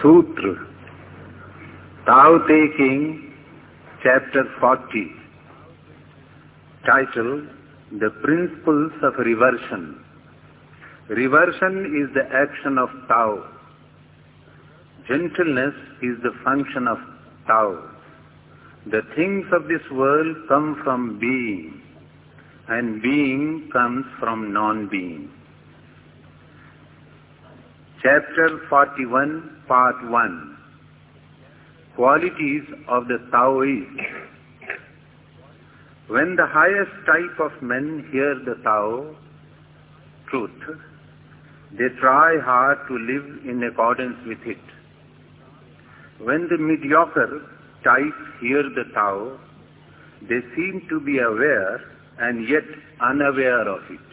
सूत्र Tao Te Ching chapter forty title the principles of reversion reversion is the action of Tao gentleness is the function of Tao the things of this world come from being and being comes from non being Chapter 41, Part 1 Qualities of the Taoist When the highest type of men hear the Tao, truth, they try hard to live in accordance with it. When the mediocre type hear the Tao, they seem to be aware and yet unaware of it.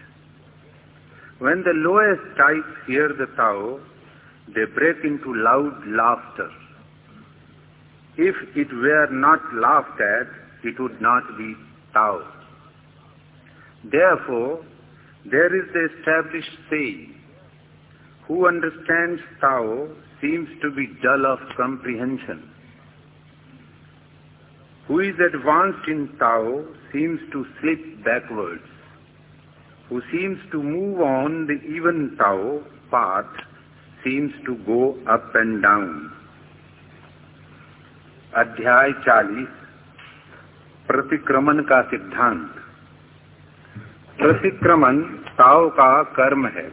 When the lowest types hear the Tao, they break into loud laughter. If it were not laughed at, it would not be Tao. Therefore, there is the established saying, who understands Tao seems to be dull of comprehension. Who is advanced in Tao seems to slip backwards who seems to move on the even Tao path seems to go up and down. अध्याय 40 प्रतिक्रमण का सिद्धांत। प्रतिक्रमण ताओ का कर्म है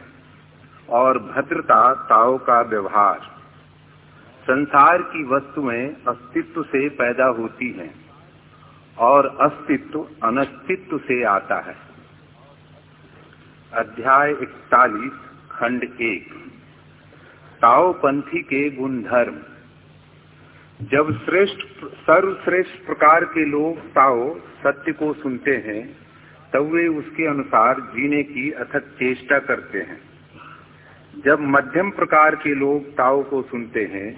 और भद्रता ताओ का व्यवहार। संसार की वस्तुएँ अस्तित्व से पैदा होती हैं और अस्तित्व अनस्तित्व से आता है। अध्याय इकतालीस, खंड एक। ताओपंथी के गुणधर्म। जब श्रेष्ठ सर्वश्रेष्ठ प्रकार के लोग ताओ सत्य को सुनते हैं, तब वे उसके अनुसार जीने की अथक चेष्टा करते हैं। जब मध्यम प्रकार के लोग ताओ को सुनते हैं,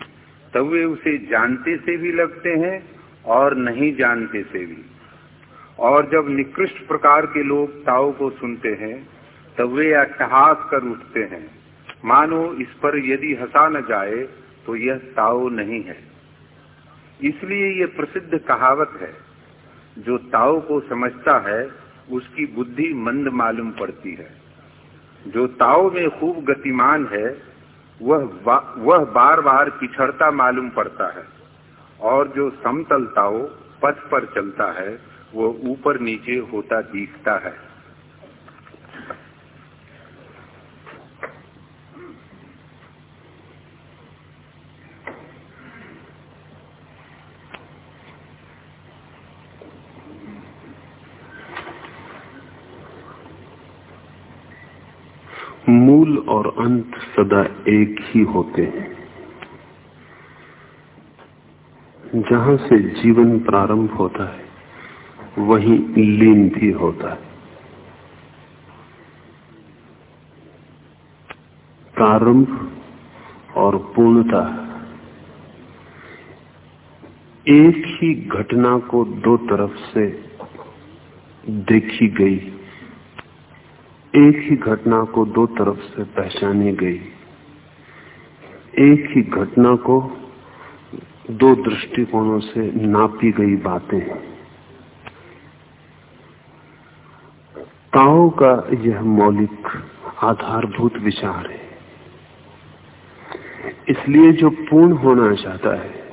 तब वे उसे जानते से भी लगते हैं और नहीं जानते से भी। और जब निकृष्ट प्रकार के लोग ताओ को सुनते हैं, तब वे अट्टहास कर उठते हैं। मानो इस पर यदि हंसा न जाए तो यह ताओ नहीं है। इसलिए ये प्रसिद्ध कहावत है जो ताओ को समझता है उसकी बुद्धि मंद मालूम पड़ती है। जो ताओ में खूब गतिमान है वह बा, वह बार बार पिछड़ता मालूम पड़ता है और जो समतल ताओ पथ पर चलता है वह ऊपर नीचे होता दिखता है मूल और अंत सदा एक ही होते हैं। जहाँ से जीवन प्रारंभ होता है, वहीं लीन भी होता है। प्रारंभ और पूर्णता एक ही घटना को दो तरफ़ से देखी गई एक ही घटना को दो तरफ़ से पहचानी गई। एक ही घटना को दो दृष्टिकोणों से नापी गई बातें। ताओ का यह मौलिक आधारभूत विचार है। इसलिए जो पूर्ण होना चाहता है,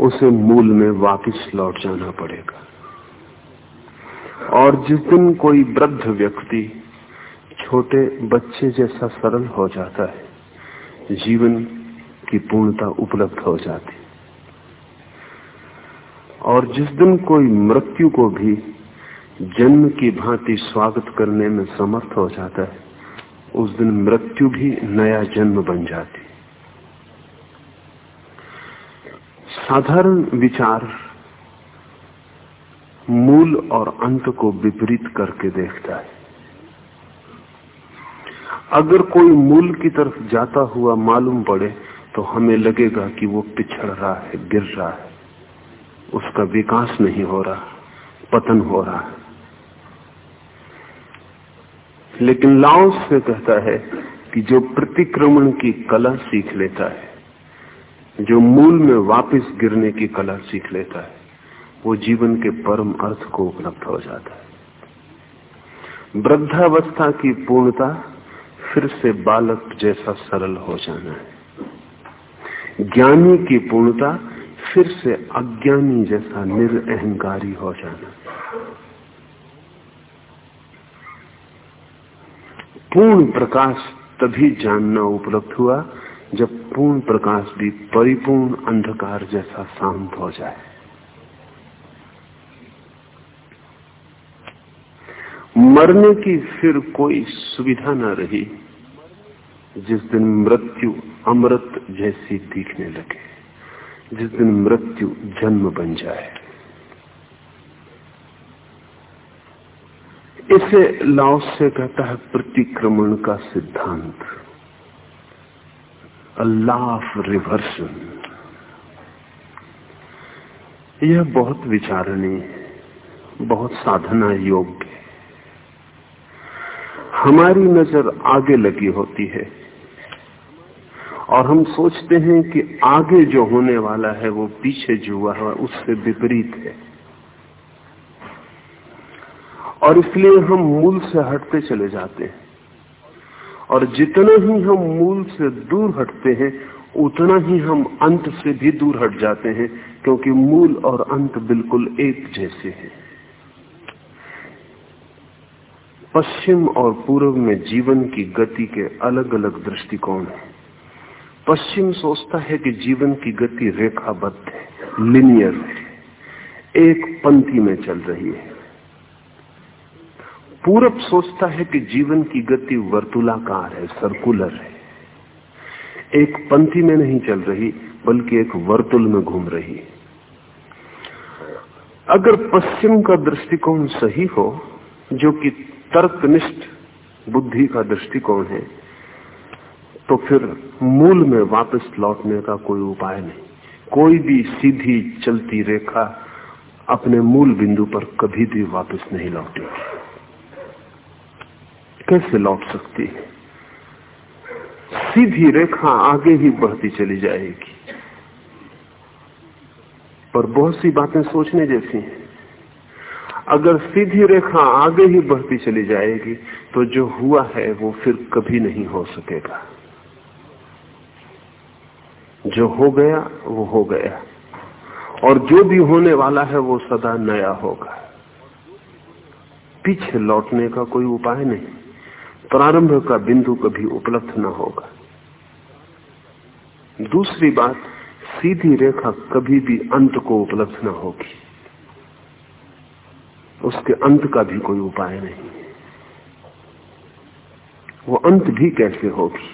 उसे मूल में वापस लौट जाना पड़ेगा। और जिस दिन कोई वृद्ध व्यक्ति छोटे बच्चे जैसा सरल हो जाता है, जीवन की पूर्णता उपलब्ध हो जाती। और जिस दिन कोई मृत्यु को भी जन्म की भांति स्वागत करने में समर्थ हो जाता है, उस दिन मृत्यु भी नया जन्म बन जाती। साधारण विचार मूल और अंत को विपरीत करके देखता है। अगर कोई मूल की तरफ़ जाता हुआ मालूम पड़े तो हमें लगेगा कि वो पिछड़ रहा है, गिर रहा है। उसका विकास नहीं हो रहा, पतन हो रहा है। लेकिन लाओस से कहता है कि जो प्रतिक्रमण की कला सीख लेता है, जो मूल में वापस गिरने की कला सीख लेता है वो जीवन के परम अर्थ को उपलब्ध हो जाता है। वृद्धावस्था की पूर्णता फिर से बालक जैसा सरल हो जाना है। ज्ञानी की पूर्णता फिर से अज्ञानी जैसा निरअहकारी हो जाना पूर्ण प्रकाश तभी जानना उपलब्ध हुआ जब पूर्ण प्रकाश भी परिपूर्ण अंधकार जैसा शांत हो जाए। मरने की फिर कोई सुविधा न रही। जिस दिन मृत्यु अमृत जैसी दिखने लगे, जिस दिन मृत्यु जन्म बन जाए। इसे लाओस से कहता है प्रतिक्रमण का सिद्धांत। अल्लाह ऑफ़ रिवर्सन यह बहुत विचारणीय, बहुत साधना योग्य हमारी नज़र आगे लगी होती है। और हम सोचते हैं कि आगे जो होने वाला है, वो पीछे जो हुआ है, उससे विपरीत है। और इसलिए हम मूल से हटते चले जाते हैं। और जितना ही हम मूल से दूर हटते हैं, उतना ही हम अंत से भी दूर हट जाते हैं, क्योंकि मूल और अंत बिल्कुल एक जैसे हैं। पश्चिम और पूर्व में जीवन की गति के अलग अलग दृष्टिकोण हैं। पश्चिम सोचता है कि जीवन की गति रेखाबद्ध है लिनियर है, एक पंक्ति में चल रही है। पूरब सोचता है कि जीवन की गति वर्तुलाकार है सर्कुलर है। एक पंथी में नहीं चल रही, बल्कि एक वर्तुल में घूम रही है। अगर पश्चिम का दृष्टिकोण सही हो, जो कि तर्कनिष्ठ बुद्धि का दृष्टिकोण है तो फिर मूल में वापस लौटने का कोई उपाय नहीं। कोई भी सीधी चलती रेखा अपने मूल बिंदु पर कभी भी वापस नहीं लौटेगी कैसे लौट सकती है? सीधी रेखा आगे ही बढ़ती चली जाएगी। पर बहुत सी बातें सोचने जैसी हैं। अगर सीधी रेखा आगे ही बढ़ती चली जाएगी तो जो हुआ है वो फिर कभी नहीं हो सकेगा। जो हो गया, वो हो गया। और जो भी होने वाला है, वो सदा नया होगा। पीछे लौटने का कोई उपाय नहीं। प्रारंभ का बिंदु कभी उपलब्ध न होगा। दूसरी बात, सीधी रेखा कभी भी अंत को उपलब्ध न होगी। उसके अंत का भी कोई उपाय नहीं वो अंत भी कैसे होगी?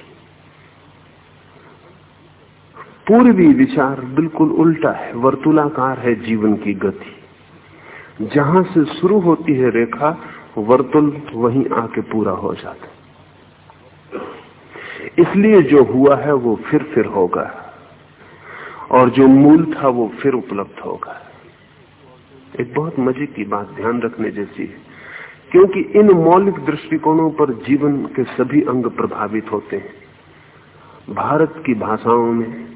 पूर्वी विचार बिल्कुल उल्टा है, वर्तुलाकार है जीवन की गति। जहाँ से शुरू होती है रेखा, वर्तुल वहीं आके पूरा हो जाता इसलिए जो हुआ है वो फिर फिर होगा, और जो मूल था वो फिर उपलब्ध होगा। एक बहुत मज़े की बात ध्यान रखने जैसी है, क्योंकि इन मौलिक दृष्टिकोणों पर जीवन के सभी अंग प्रभावित होते हैं। भारत की भाषाओं में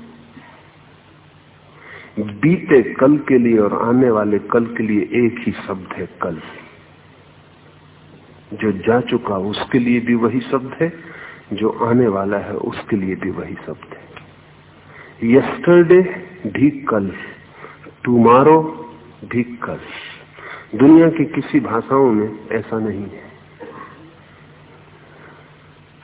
बीते कल के लिए और आने वाले कल के लिए एक ही शब्द है, कल। जो जा चुका उसके लिए भी वही शब्द है, जो आने वाला है उसके लिए भी वही शब्द है। यस्टरडे भी कल टुमारो भी कल दुनिया की किसी भाषाओं में ऐसा नहीं है।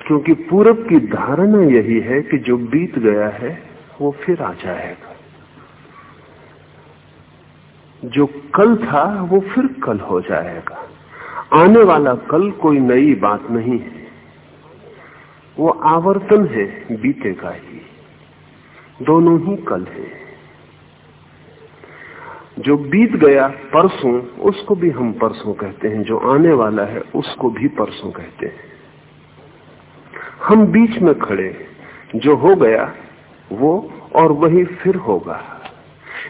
क्योंकि पूरब की धारणा यही है कि जो बीत गया है, वो फिर आ जाएगा। जो कल था, वो फिर कल हो जाएगा। आने वाला कल कोई नई बात नहीं है। वो आवर्तन है बीते का ही। दोनों ही कल है। जो बीत गया परसों, उसको भी हम परसों कहते हैं। जो आने वाला है, उसको भी परसों कहते हैं। हम बीच में खड़े। जो हो गया, वो और वही फिर होगा।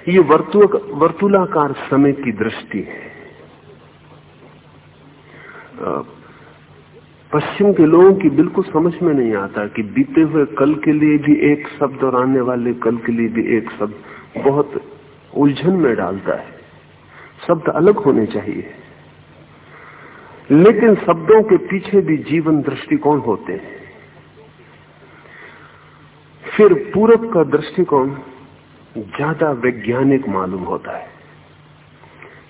ये वर्तु वर्तुलाकार समय की दृष्टि है। पश्चिम के लोगों की बिल्कुल समझ में नहीं आता कि बीते हुए कल के लिए भी एक शब्द और आने वाले कल के लिए भी एक शब्द। बहुत उलझन में डालता है। शब्द अलग होने चाहिए। लेकिन शब्दों के पीछे भी जीवन दृष्टिकोण होते हैं। फिर पूरब का दृष्टिकोण ज़्यादा वैज्ञानिक मालूम होता है,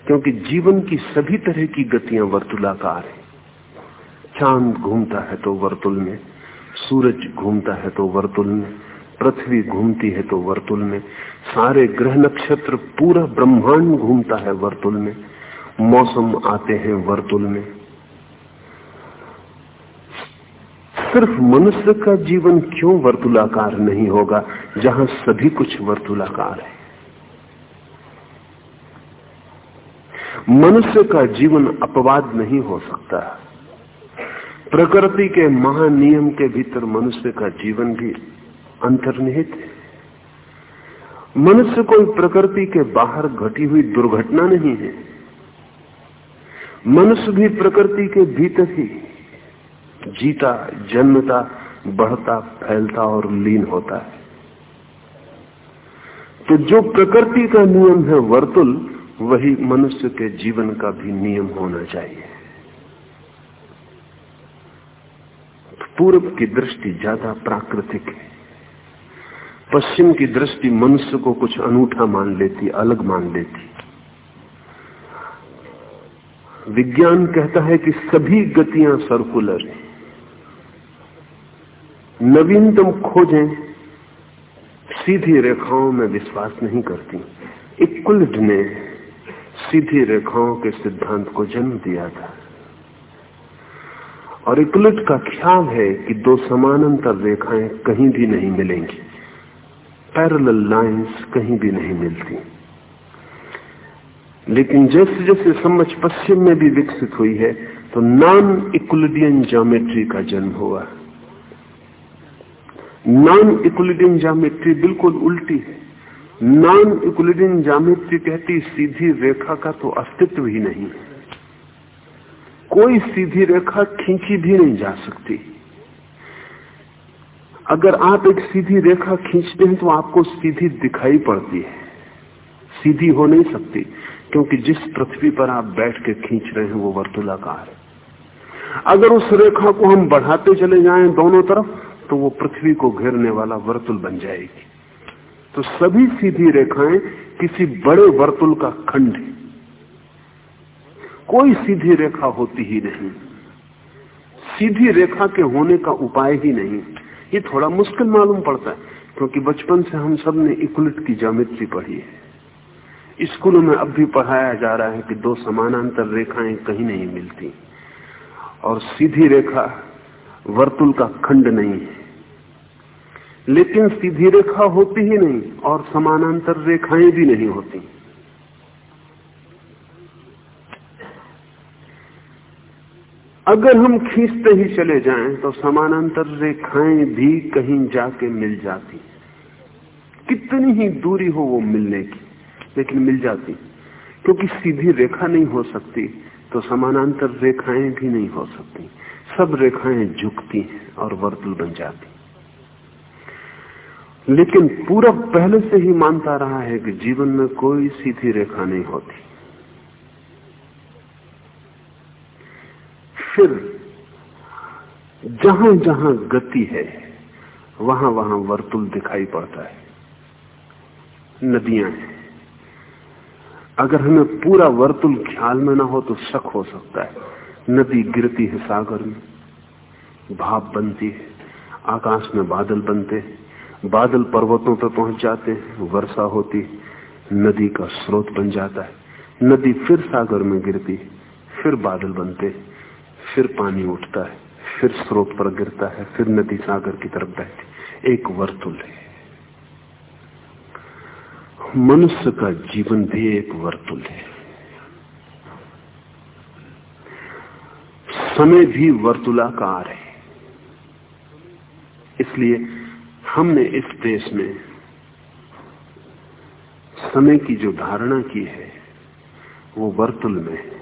क्योंकि जीवन की सभी तरह की गतियाँ वर्तुलाकार है। चाँद घूमता है तो वर्तुल में, सूरज घूमता है तो वर्तुल में पृथ्वी घूमती है तो वर्तुल में। सारे ग्रह नक्षत्र पूरा ब्रह्मांड घूमता है वर्तुल में। मौसम आते हैं वर्तुल में। सिर्फ़ मनुष्य का जीवन क्यों वर्तुलाकार नहीं होगा, जहाँ सभी कुछ वर्तुलाकार है? मनुष्य का जीवन अपवाद नहीं हो सकता। प्रकृति के महानियम के भीतर मनुष्य का जीवन भी अंतर्निहित है। मनुष्य कोई प्रकृति के बाहर घटी हुई दुर्घटना नहीं है। मनुष्य भी प्रकृति के भीतर ही जीता, जन्मता, बढ़ता, फैलता और लीन होता है। तो जो प्रकृति का नियम है वर्तुल, वही मनुष्य के जीवन का भी नियम होना चाहिए। पूर्व की दृष्टि ज़्यादा प्राकृतिक है। पश्चिम की दृष्टि मनुष्य को कुछ अनूठा मान लेती, अलग मान लेती। विज्ञान कहता है कि सभी गतियाँ सर्कुलर हैं। नवीनतम खोजें सीधी रेखाओं में विश्वास नहीं करती। इक्वलिड ने सीधी रेखाओं के सिद्धांत को जन्म दिया था। और इक्वलिट का ख्याल है कि दो समानांतर रेखाएँ कहीं भी नहीं मिलेंगी। पैरेलल लाइंस कहीं भी नहीं मिलती। लेकिन जैसे जैसे समझ पश्चिम में भी विकसित हुई है तो नॉन इक्वलिडियन ज्योमेट्री का जन्म हुआ। नॉन इक्वलिडियन ज्योमेट्री बिल्कुल उल्टी है। नॉन इक्वलिडियन ज्योमेट्री कहती सीधी रेखा का तो अस्तित्व ही नहीं कोई सीधी रेखा खींची भी नहीं जा सकती। अगर आप एक सीधी रेखा खींचते हैं तो आपको सीधी दिखाई पड़ती है। सीधी हो नहीं सकती, क्योंकि जिस पृथ्वी पर आप बैठ के खींच रहे हैं, वो वर्तुलाकार है। अगर उस रेखा को हम बढ़ाते चले जाएँ दोनों तरफ़ तो वो पृथ्वी को घेरने वाला वर्तुल बन जाएगी। तो सभी सीधी रेखाएँ किसी बड़े वर्तुल का खंड है। कोई सीधी रेखा होती ही नहीं। सीधी रेखा के होने का उपाय ही नहीं। ये थोड़ा मुश्किल मालूम पड़ता है, क्योंकि बचपन से हम सबने इक्वलिट की ज्योमेट्री पढ़ी है। स्कूलों में अब भी पढ़ाया जा रहा है कि दो समानांतर रेखाएँ कहीं नहीं मिलती। और सीधी रेखा वर्तुल का खंड नहीं है। लेकिन सीधी रेखा होती ही नहीं, और समानांतर रेखाएँ भी नहीं होती। अगर हम खींचते ही चले जाएँ तो समानांतर रेखाएँ भी कहीं जाके मिल जाती कितनी ही दूरी हो वो मिलने की, लेकिन मिल जाती क्योंकि सीधी रेखा नहीं हो सकती तो समानांतर रेखाएँ भी नहीं हो सकती। सब रेखाएँ झुकती हैं और वर्तुल बन जाती लेकिन पूरा पहले से ही मानता रहा है कि जीवन में कोई सीधी रेखा नहीं होती। फिर जहाँ जहाँ गति है वहाँ वहाँ वर्तुल दिखाई पड़ता है। नदियाँ हैं। अगर हमें पूरा वर्तुल ख्याल में ना हो तो शक हो सकता है। नदी गिरती है सागर में, भाप बनती है, आकाश में बादल बनते हैं, बादल पर्वतों पर पहुँच जाते हैं, वर्षा होती नदी का स्रोत बन जाता है। नदी फिर सागर में गिरती फिर बादल बनते हैं। फिर पानी उठता है, फिर स्रोत पर गिरता है, फिर नदी सागर की तरफ़ बहती एक वर्तुल है। मनुष्य का जीवन भी एक वर्तुल है। समय भी वर्तुलाकार है। इसलिए हमने इस देश में समय की जो धारणा की है, वो वर्तुल में है।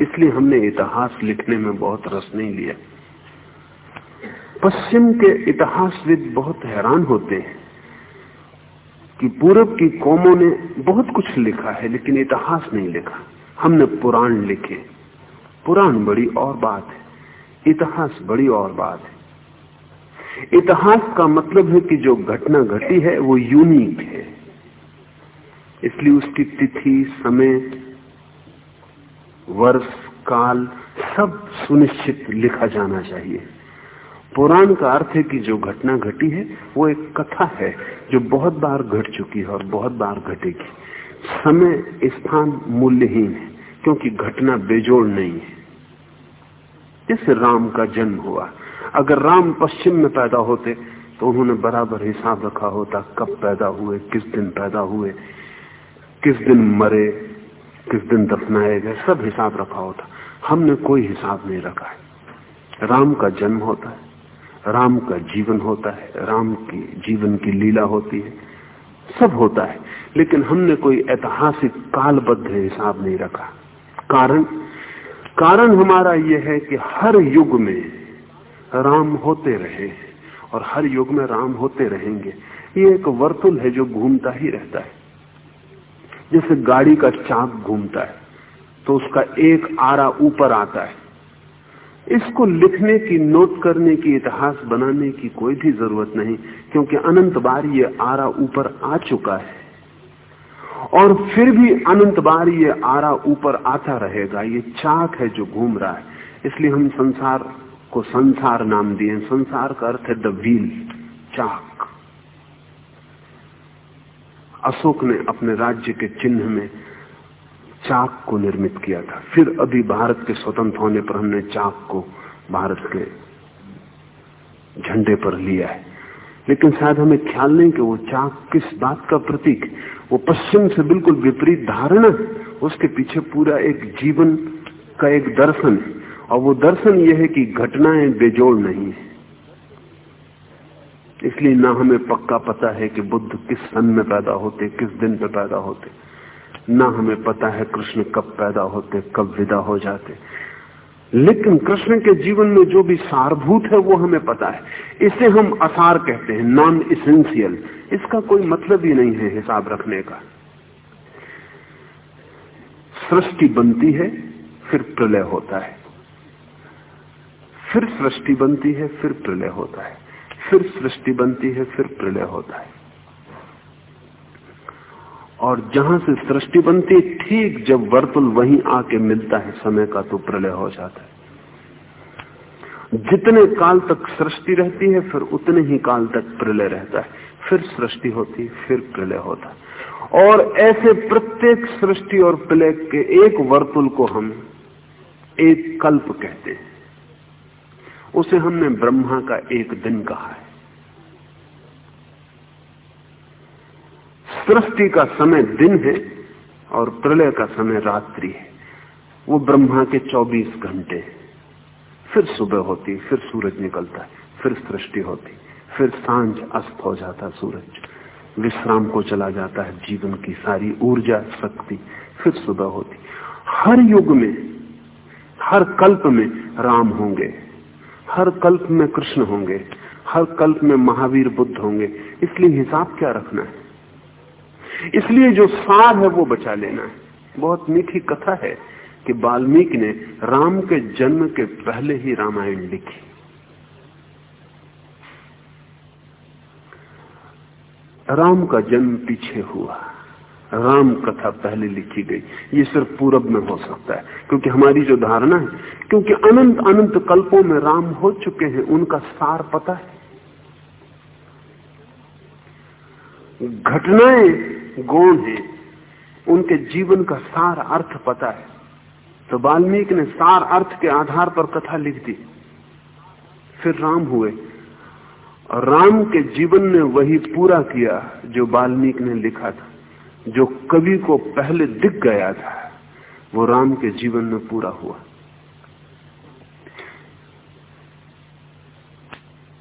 इसलिए हमने इतिहास लिखने में बहुत रस नहीं लिया। पश्चिम के इतिहासविद बहुत हैरान होते हैं कि पूरब की कौमों ने बहुत कुछ लिखा है, लेकिन इतिहास नहीं लिखा। हमने पुराण लिखे। पुराण बड़ी और बात है। इतिहास बड़ी और बात है। इतिहास का मतलब है कि जो घटना घटी है, वो यूनिक है। इसलिए उसकी तिथि, समय वर्ष काल सब सुनिश्चित लिखा जाना चाहिए। पुराण का अर्थ है कि जो घटना घटी है, वो एक कथा है जो बहुत बार घट चुकी है और बहुत बार घटेगी। समय, स्थान मूल्यहीन है, क्योंकि घटना बेजोड़ नहीं है। जैसे राम का जन्म हुआ। अगर राम पश्चिम में पैदा होते तो उन्होंने बराबर हिसाब रखा होता, कब पैदा हुए, किस दिन पैदा हुए, किस दिन मरे किस दिन दफनाए गए सब हिसाब रखा होता। हमने कोई हिसाब नहीं रखा है। राम का जन्म होता है, राम का जीवन होता है, राम की जीवन की लीला होती है, सब होता है। लेकिन हमने कोई ऐतिहासिक कालबद्ध हिसाब नहीं रखा। कारण? कारण हमारा यह है कि हर युग में राम होते रहे और हर युग में राम होते रहेंगे। ये एक वर्तुल है जो घूमता ही रहता है। जैसे गाड़ी का चाक घूमता है तो उसका एक आरा ऊपर आता है। इसको लिखने की, नोट करने की, इतिहास बनाने की कोई भी ज़रूरत नहीं, क्योंकि अनंत बार ये आरा ऊपर आ चुका है। और फिर भी अनंत बार ये आरा ऊपर आता रहेगा। ये चाक है जो घूम रहा है। इसलिए हम संसार को संसार नाम दिए संसार का अर्थ है द व्हील, चाक। अशोक ने अपने राज्य के चिन्ह में चाक को निर्मित किया था। फिर अभी भारत के स्वतंत्र होने पर हमने चाक को भारत के झंडे पर लिया है। लेकिन शायद हमें ख्याल नहीं कि वो चाक किस बात का प्रतीक वो पश्चिम से बिल्कुल विपरीत धारणा उसके पीछे पूरा एक जीवन का एक दर्शन है। और वो दर्शन यह है कि घटनाएँ बेजोड़ नहीं है। इसलिए ना हमें पक्का पता है कि बुद्ध किस सन में पैदा होते, किस दिन पे पैदा होते। ना हमें पता है कृष्ण कब पैदा होते, कब विदा हो जाते। लेकिन कृष्ण के जीवन में जो भी सारभूत है, वो हमें पता है। इसे हम असार कहते हैं नॉन इसेंशियल इसका कोई मतलब ही नहीं है हिसाब रखने का। सृष्टि बनती है, फिर प्रलय होता है। फिर सृष्टि बनती है, फिर प्रलय होता है। फिर सृष्टि बनती है, फिर प्रलय होता है। और जहाँ से सृष्टि बनती, ठीक जब वर्तुल वहीं आके मिलता है, समय का तो प्रलय हो जाता है। जितने काल तक सृष्टि रहती है, फिर उतने ही काल तक प्रलय रहता है। फिर सृष्टि होती, फिर प्रलय होता है। और ऐसे प्रत्येक सृष्टि और प्रलय के एक वर्तुल को हम एक कल्प कहते हैं। उसे हमने ब्रह्मा का एक दिन कहा है। सृष्टि का समय दिन है और प्रलय का समय रात्रि है। वो ब्रह्मा के 24 घंटे फिर सुबह होती, फिर सूरज निकलता है, फिर सृष्टि होती, फिर साँझ अस्त हो जाता सूरज। विश्राम को चला जाता है, जीवन की सारी ऊर्जा, शक्ति फिर सुबह होती। हर युग में, हर कल्प में राम होंगे। हर कल्प में कृष्ण होंगे, हर कल्प में महावीर बुद्ध होंगे। इसलिए हिसाब क्या रखना है? इसलिए जो सार है वो बचा लेना है। बहुत मीठी कथा है कि वाल्मीकि ने राम के जन्म के पहले ही रामायण लिखी। राम का जन्म पीछे हुआ। राम कथा पहले लिखी गई। ये सिर्फ़ पूरब में हो सकता है, क्योंकि हमारी जो धारणा है, क्योंकि अनंत अनंत कल्पों में राम हो चुके हैं, उनका सार पता है। घटनाएँ गौण हैं, उनके जीवन का सार अर्थ पता है। तो वाल्मीकि ने सार अर्थ के आधार पर कथा लिख दी। फिर राम हुए। और राम के जीवन ने वही पूरा किया जो वाल्मीकि ने लिखा था। जो कवि को पहले दिख गया था, वो राम के जीवन में पूरा हुआ।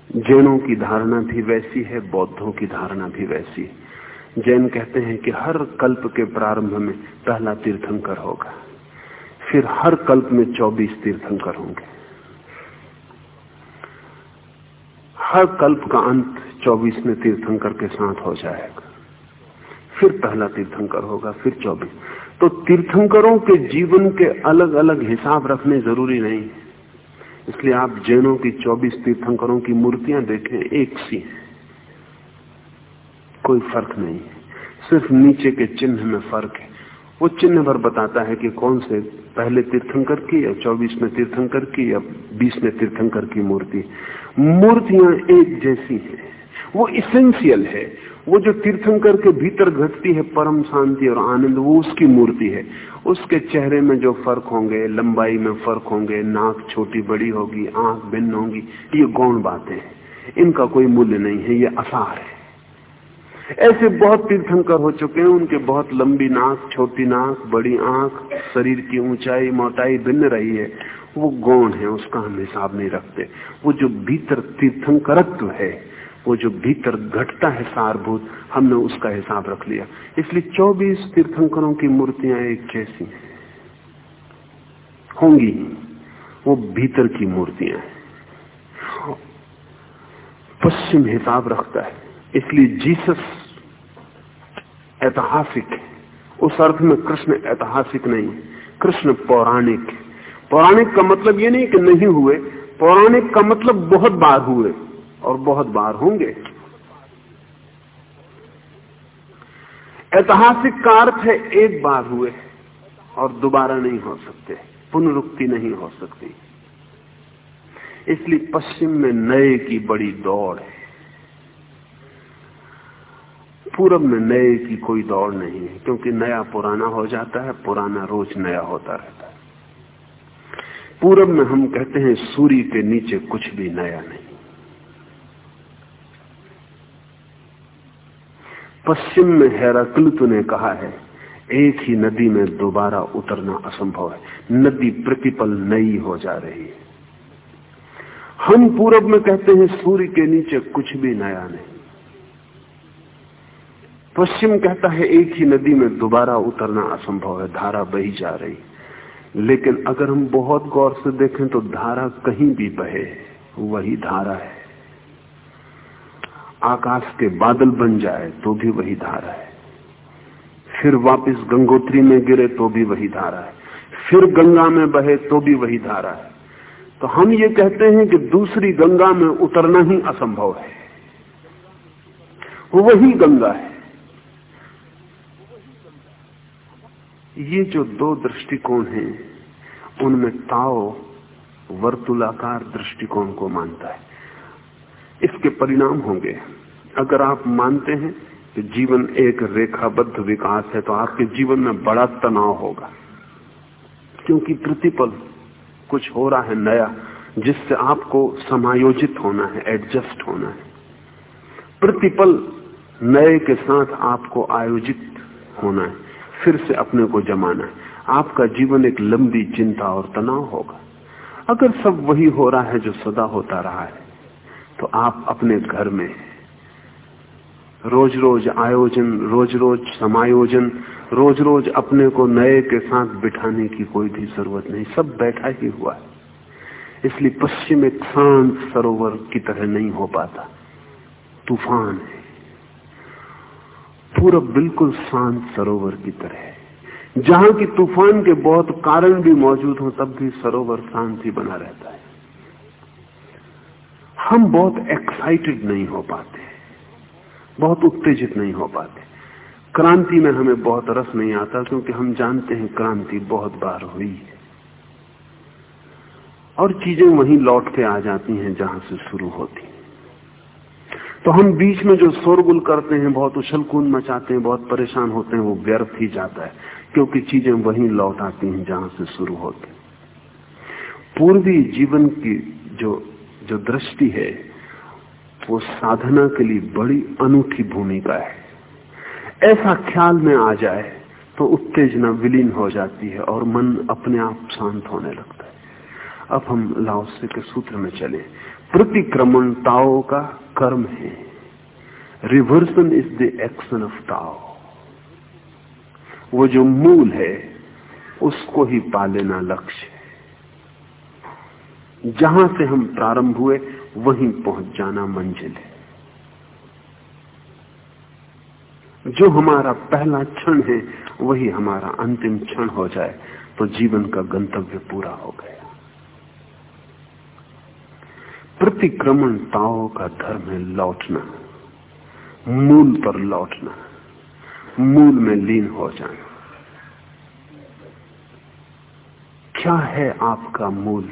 जैनों की धारणा भी वैसी है, बौद्धों की धारणा भी वैसी है। जैन कहते हैं कि हर कल्प के प्रारंभ में पहला तीर्थंकर होगा, फिर हर कल्प में 24 तीर्थंकर होंगे। हर कल्प का अंत 24वें तीर्थंकर के साथ हो जाएगा। फिर पहला तीर्थंकर होगा, फिर 24 तो तीर्थंकरों के जीवन के अलग अलग हिसाब रखने ज़रूरी नहीं इसलिए आप जैनों की 24 तीर्थंकरों की मूर्तियाँ देखें, एक सी। कोई फ़र्क नहीं सिर्फ़ नीचे के चिन्ह में फ़र्क है। वो चिन्ह भर बताता है कि कौन से पहले तीर्थंकर की, या चौबीस में तीर्थंकर की, या बीस में तीर्थंकर की मूर्ति। मूर्तियाँ एक जैसी हैं। वो इसेंशियल है। वो जो तीर्थंकर के भीतर घटती है परम शांति और आनंद, वो उसकी मूर्ति है। उसके चेहरे में जो फ़र्क होंगे, लंबाई में फ़र्क होंगे, नाक छोटी बड़ी होगी, आँख भिन्न होगी, ये गौण बातें हैं। इनका कोई मूल्य नहीं है, ये आसार है। ऐसे बहुत तीर्थंकर हो चुके हैं, उनके बहुत लंबी नाक, छोटी नाक, बड़ी आँख, शरीर की ऊंचाई, मोटाई भिन्न रही है। वो गौण है, उसका हम हिसाब नहीं रखते। वो जो भीतर तीर्थंकरत्व है वो जो भीतर घटता है सारभूत, हमने उसका हिसाब रख लिया। इसलिए 24 तीर्थंकरों की मूर्तियाँ एक जैसी होंगी, वो भीतर की मूर्तियाँ हैं। पश्चिम हिसाब रखता है। इसलिए जीसस ऐतिहासिक है। उस अर्थ में कृष्ण ऐतिहासिक नहीं कृष्ण पौराणिक पौराणिक का मतलब ये नहीं कि नहीं हुए, पौराणिक का मतलब बहुत बार हुए। और बहुत बार होंगे। ऐतिहासिक का अर्थ है, एक बार हुए और दोबारा नहीं हो सकते, पुनरुक्ति नहीं हो सकती। इसलिए पश्चिम में नए की बड़ी दौड़ है। पूरब में नए की कोई दौड़ नहीं है, क्योंकि नया पुराना हो जाता है, पुराना रोज नया होता रहता है। पूरब में हम कहते हैं सूर्य के नीचे कुछ भी नया नहीं। पश्चिम में हैराक्लित ने कहा है, एक ही नदी में दोबारा उतरना असंभव है। नदी प्रतिपल नई हो जा रही है। हम पूरब में कहते हैं, सूर्य के नीचे कुछ भी नया नहीं। पश्चिम कहता है, एक ही नदी में दोबारा उतरना असंभव है, धारा बही जा रही। लेकिन अगर हम बहुत गौर से देखें तो धारा कहीं भी बहे, वही धारा है। आकाश के बादल बन जाए तो भी वही धारा है। फिर वापस गंगोत्री में गिरे तो भी वही धारा है। फिर गंगा में बहे तो भी वही धारा है। तो हम ये कहते हैं कि दूसरी गंगा में उतरना ही असंभव है। वही गंगा है। ये जो दो दृष्टिकोण हैं, उनमें ताओ वर्तुलाकार दृष्टिकोण को मानता है। इसके परिणाम होंगे। अगर आप मानते हैं कि जीवन एक रेखाबद्ध विकास है तो आपके जीवन में बड़ा तनाव होगा। क्योंकि प्रतिपल कुछ हो रहा है नया, जिससे आपको समायोजित होना है, एडजस्ट होना है। प्रतिपल नए के साथ आपको आयोजित होना है, फिर से अपने को जमाना है। आपका जीवन एक लंबी चिंता और तनाव होगा। अगर सब वही हो रहा है जो सदा होता रहा है तो आप अपने घर में रोज रोज आयोजन रोज रोज समायोजन रोज रोज अपने को नए के साथ बिठाने की कोई भी ज़रूरत नहीं। सब बैठा ही हुआ है। इसलिए पश्चिम एक शांत सरोवर की तरह नहीं हो पाता। तूफ़ान है। पूरा बिल्कुल शांत सरोवर की तरह है। जहाँ की तूफ़ान के बहुत कारण भी मौजूद हो, तब भी सरोवर शांति बना रहता है। हम बहुत एक्साइटेड नहीं हो पाते बहुत उत्तेजित नहीं हो पाते क्रांति में हमें बहुत रस नहीं आता क्योंकि हम जानते हैं क्रांति बहुत बार हुई है। और चीज़ें वहीं लौट के आ जाती हैं जहाँ से शुरू होती तो हम बीच में जो शोरगुल करते हैं, बहुत उछल कूद मचाते हैं, बहुत परेशान होते हैं, वो व्यर्थ ही जाता है, क्योंकि चीज़ें वहीं लौट आती हैं जहाँ से शुरू होते पूर्वी जीवन की जो जो दृष्टि है, वो साधना के लिए बड़ी अनूठी भूमिका है। ऐसा ख्याल में आ जाए तो उत्तेजना विलीन हो जाती है और मन अपने आप शांत होने लगता है। अब हम लाओसे के सूत्र में चले। प्रतिक्रमण ताओ का कर्म है। Reversion is the action of Tao. वो जो मूल है, उसको ही पा लेना लक्ष्य जहाँ से हम प्रारंभ हुए, वहीं पहुँच जाना मंजिल है। जो हमारा पहला क्षण है, वही हमारा अंतिम क्षण हो जाए तो जीवन का गंतव्य पूरा हो गया। प्रतिक्रमणताओं का धर्म है लौटना, मूल पर लौटना, मूल में लीन हो जाना। क्या है आपका मूल?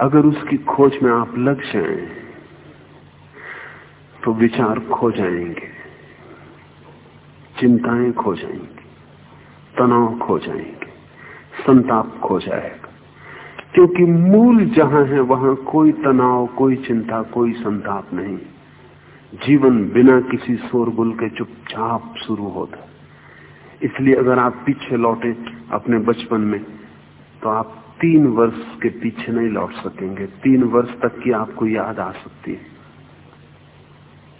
अगर उसकी खोज में आप लग जाएँ तो विचार खो जाएँगे, चिंताएँ खो जाएँगी, तनाव खो जाएँगे, संताप खो जाएगा। क्योंकि मूल जहाँ है, वहाँ कोई तनाव, कोई चिंता, कोई संताप नहीं। जीवन बिना किसी शोरगुल के चुपचाप शुरू होता इसलिए अगर आप पीछे लौटे अपने बचपन में तो आप तीन वर्ष के पीछे नहीं लौट सकेंगे। तीन वर्ष तक की आपको याद आ सकती है।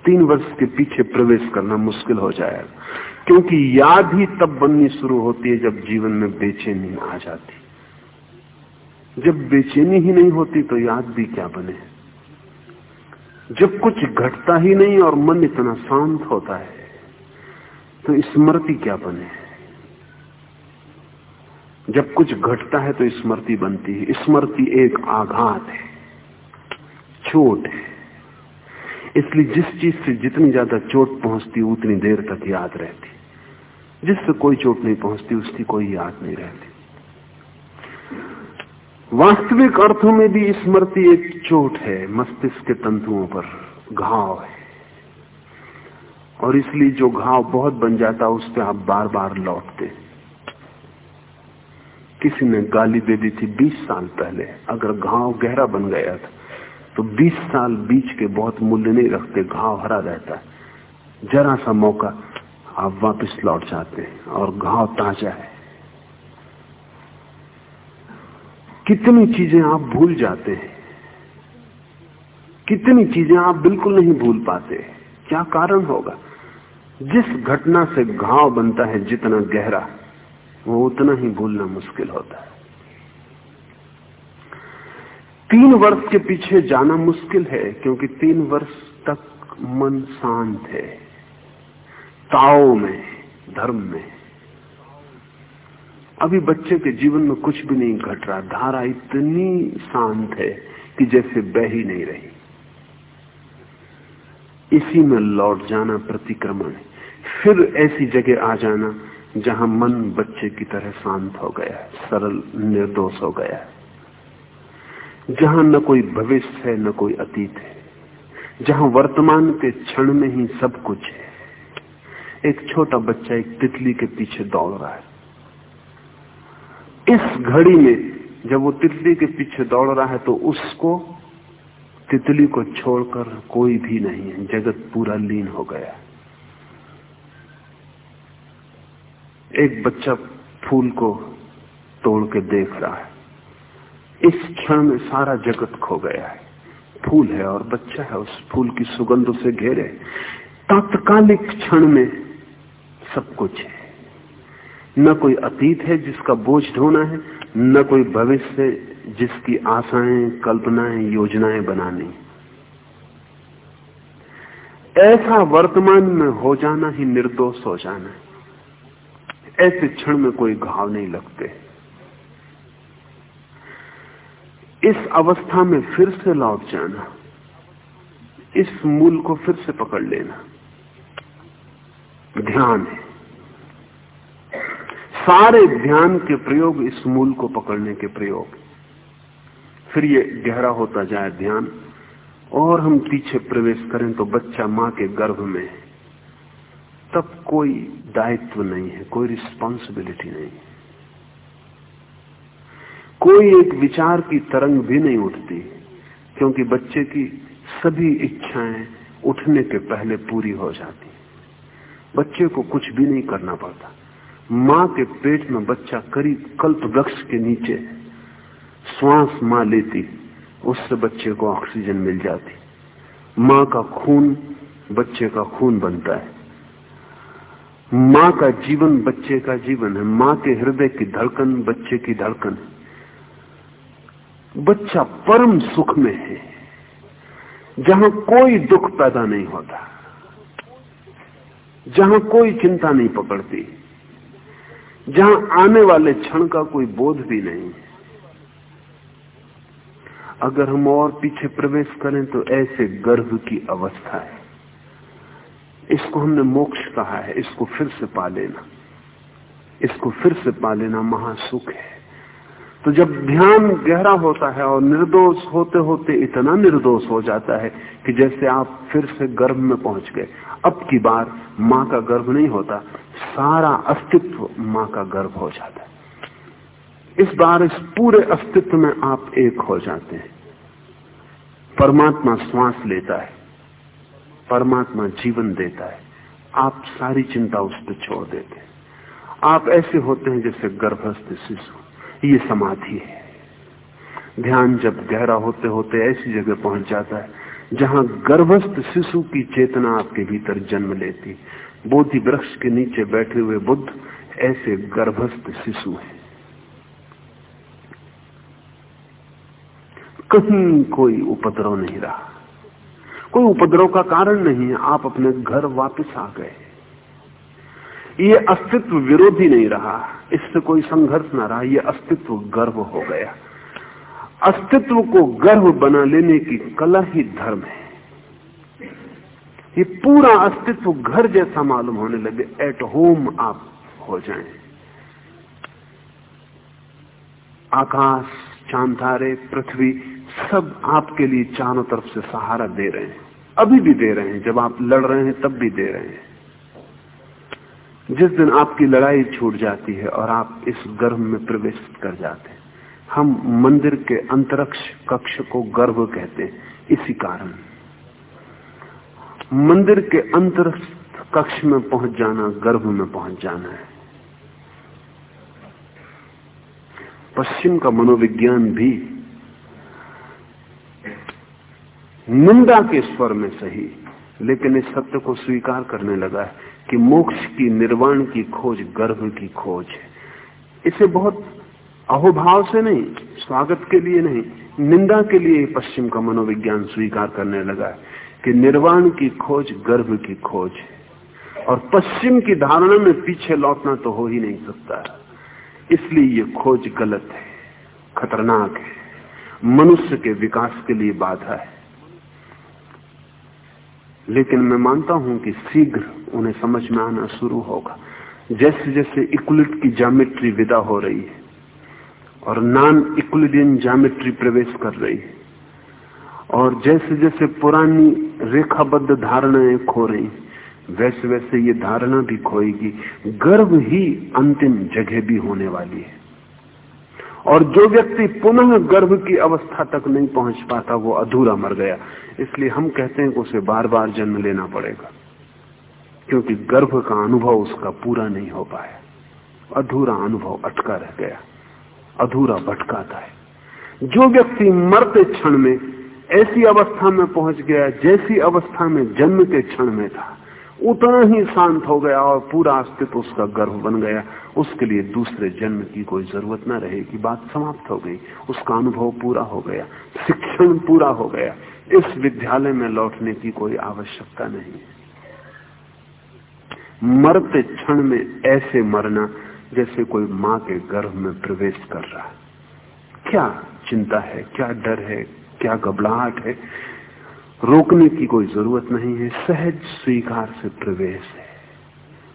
तीन वर्ष के पीछे प्रवेश करना मुश्किल हो जाएगा। क्योंकि याद ही तब बननी शुरू होती है जब जीवन में बेचैनी आ जाती। जब बेचैनी ही नहीं होती तो याद भी क्या बने? जब कुछ घटता ही नहीं और मन इतना शांत होता है तो स्मृति क्या बने? जब कुछ घटता है तो स्मृति बनती है। स्मृति एक आघात है, चोट है। इसलिए जिस चीज़ से जितनी ज़्यादा चोट पहुँचती उतनी देर तक याद रहती जिससे कोई चोट नहीं पहुँचती, उसकी कोई याद नहीं रहती। वास्तविक अर्थों में भी स्मृति एक चोट है, मस्तिष्क के तंतुओं पर घाव है। और इसलिए जो घाव बहुत बन जाता है, उस पर आप बार बार लौटते किसी ने गाली दे दी थी 20 साल पहले। अगर घाव गहरा बन गया था तो 20 साल बीच के बहुत मूल्य नहीं रखते, घाव हरा रहता है। जरा सा मौका, आप वापस लौट जाते हैं और घाव ताज़ा है। कितनी चीज़ें आप भूल जाते हैं। कितनी चीज़ें आप बिल्कुल नहीं भूल पाते। क्या कारण होगा? जिस घटना से घाव बनता है, जितना गहरा वो उतना ही भूलना मुश्किल होता है। तीन वर्ष के पीछे जाना मुश्किल है, क्योंकि तीन वर्ष तक मन शांत है। ताओ में, धर्म में। अभी बच्चे के जीवन में कुछ भी नहीं घट रहा, धारा इतनी शांत है कि जैसे बह ही नहीं रही। इसी में लौट जाना प्रतिक्रमण फिर ऐसी जगह आ जाना जहाँ मन बच्चे की तरह शांत हो गया है, सरल निर्दोष हो गया है। जहाँ न कोई भविष्य है, न कोई अतीत है, जहाँ वर्तमान के क्षण में ही सब कुछ है, एक छोटा बच्चा एक तितली के पीछे दौड़ रहा है। इस घड़ी में जब वो तितली के पीछे दौड़ रहा है तो उसको तितली को छोड़कर कोई भी नहीं है, जगत पूरा लीन हो गया एक बच्चा फूल को तोड़ के देख रहा है। इस क्षण में सारा जगत खो गया है। फूल है और बच्चा है, उस फूल की सुगंध से घेरे। तात्कालिक क्षण में सब कुछ है। न कोई अतीत है जिसका बोझ ढोना है, न कोई भविष्य जिसकी आशाएँ, कल्पनाएँ, योजनाएँ बनानी ऐसा वर्तमान में हो जाना ही निर्दोष हो जाना है। ऐसे क्षण में कोई घाव नहीं लगते। इस अवस्था में फिर से लौट जाना, इस मूल को फिर से पकड़ लेना। ध्यान है। सारे ध्यान के प्रयोग इस मूल को पकड़ने के प्रयोग। फिर ये गहरा होता जाए ध्यान, और हम पीछे प्रवेश करें तो बच्चा माँ के गर्भ में है। तब कोई दायित्व नहीं है, कोई रिस्पॉन्सिबिलिटी नहीं। कोई एक विचार की तरंग भी नहीं उठती, क्योंकि बच्चे की सभी इच्छाएँ उठने के पहले पूरी हो जाती। बच्चे को कुछ भी नहीं करना पड़ता। माँ के पेट में बच्चा करीब कल्प वृक्ष के नीचे श्वास माँ लेती, उससे बच्चे को ऑक्सीजन मिल जाती। माँ का खून बच्चे का खून बनता है। माँ का जीवन बच्चे का जीवन है। माँ के हृदय की धड़कन बच्चे की धड़कन बच्चा परम सुख में है, जहाँ कोई दुख पैदा नहीं होता, जहाँ कोई चिंता नहीं पकड़ती, जहाँ आने वाले क्षण का कोई बोध भी नहीं अगर हम और पीछे प्रवेश करें तो ऐसे गर्भ की अवस्था है। इसको हमने मोक्ष कहा है, इसको फिर से पा लेना। इसको फिर से पा लेना महासुख है। तो जब ध्यान गहरा होता है और निर्दोष होते होते इतना निर्दोष हो जाता है कि जैसे आप फिर से गर्भ में पहुँच गए। अब की बार माँ का गर्भ नहीं होता, सारा अस्तित्व माँ का गर्भ हो जाता है। इस बार इस पूरे अस्तित्व में आप एक हो जाते हैं। परमात्मा श्वास लेता है। परमात्मा जीवन देता है। आप सारी चिंता उस पर छोड़ देते हैं। आप ऐसे होते हैं जैसे गर्भस्थ शिशु। ये समाधि है। ध्यान जब गहरा होते होते ऐसी जगह पहुँच जाता है, जहाँ गर्भस्थ शिशु की चेतना आपके भीतर जन्म लेती बोधि वृक्ष के नीचे बैठे हुए बुद्ध ऐसे गर्भस्थ शिशु हैं। कहीं कोई उपद्रव नहीं रहा। कोई उपद्रव का कारण नहीं है आप अपने घर वापस आ गए। ये अस्तित्व विरोधी नहीं रहा, इससे कोई संघर्ष ना रहा, ये अस्तित्व गर्व हो गया। अस्तित्व को गर्व बना लेने की कला ही धर्म है। ये पूरा अस्तित्व घर जैसा मालूम होने लगे एट होम आप हो जाएँ। आकाश चांदारे पृथ्वी, सब आपके लिए चारों तरफ़ से सहारा दे रहे हैं। अभी भी दे रहे हैं। जब आप लड़ रहे हैं, तब भी दे रहे हैं। जिस दिन आपकी लड़ाई छूट जाती है और आप इस गर्भ में प्रवेश कर जाते हैं, हम मंदिर के अंतरिक्ष कक्ष को गर्भ कहते हैं। इसी कारण मंदिर के अंतरिक्ष कक्ष में पहुँच जाना, गर्भ में पहुँच जाना है। पश्चिम का मनोविज्ञान भी निंदा के स्वर में सही। लेकिन इस सत्य को स्वीकार करने लगा है कि मोक्ष की, निर्वाण की खोज गर्भ की खोज है। इसे बहुत अहोभाव से नहीं, स्वागत के लिए नहीं, निंदा के लिए पश्चिम का मनोविज्ञान स्वीकार करने लगा है कि निर्वाण की खोज गर्भ की खोज है। और पश्चिम की धारणा में पीछे लौटना तो हो ही नहीं सकता। इसलिए ये खोज गलत है, खतरनाक है। मनुष्य के विकास के लिए बाधा है। लेकिन मैं मानता हूँ कि शीघ्र उन्हें समझ में आना शुरू होगा। जैसे जैसे इक्वलिट की जामेट्री विदा हो रही है और नॉन इक्वलिडियन जामेट्री प्रवेश कर रही है और जैसे जैसे पुरानी रेखाबद्ध धारणाएँ खो रही वैसे वैसे ये धारणा भी खोएगी। गर्भ ही अंतिम जगह भी होने वाली है। और जो व्यक्ति पुनः गर्भ की अवस्था तक नहीं पहुँच पाता, वो अधूरा मर गया। इसलिए हम कहते हैं कि उसे बार बार जन्म लेना पड़ेगा, क्योंकि गर्भ का अनुभव उसका पूरा नहीं हो पाया। अधूरा अनुभव अटका रह गया, अधूरा भटकाता है। जो व्यक्ति मरते क्षण में ऐसी अवस्था में पहुँच गया, जैसी अवस्था में जन्म के क्षण में था उतना ही शांत हो गया और पूरा अस्तित्व उसका गर्भ बन गया। उसके लिए दूसरे जन्म की कोई ज़रूरत ना रहेगी बात समाप्त हो गई। उसका अनुभव पूरा हो गया, शिक्षण पूरा हो गया। इस विद्यालय में लौटने की कोई आवश्यकता नहीं। है मरते क्षण में ऐसे मरना जैसे कोई माँ के गर्भ में प्रवेश कर रहा क्या चिंता है, क्या डर है, क्या घबराहट है? रोकने की कोई ज़रूरत नहीं है, सहज स्वीकार से प्रवेश है।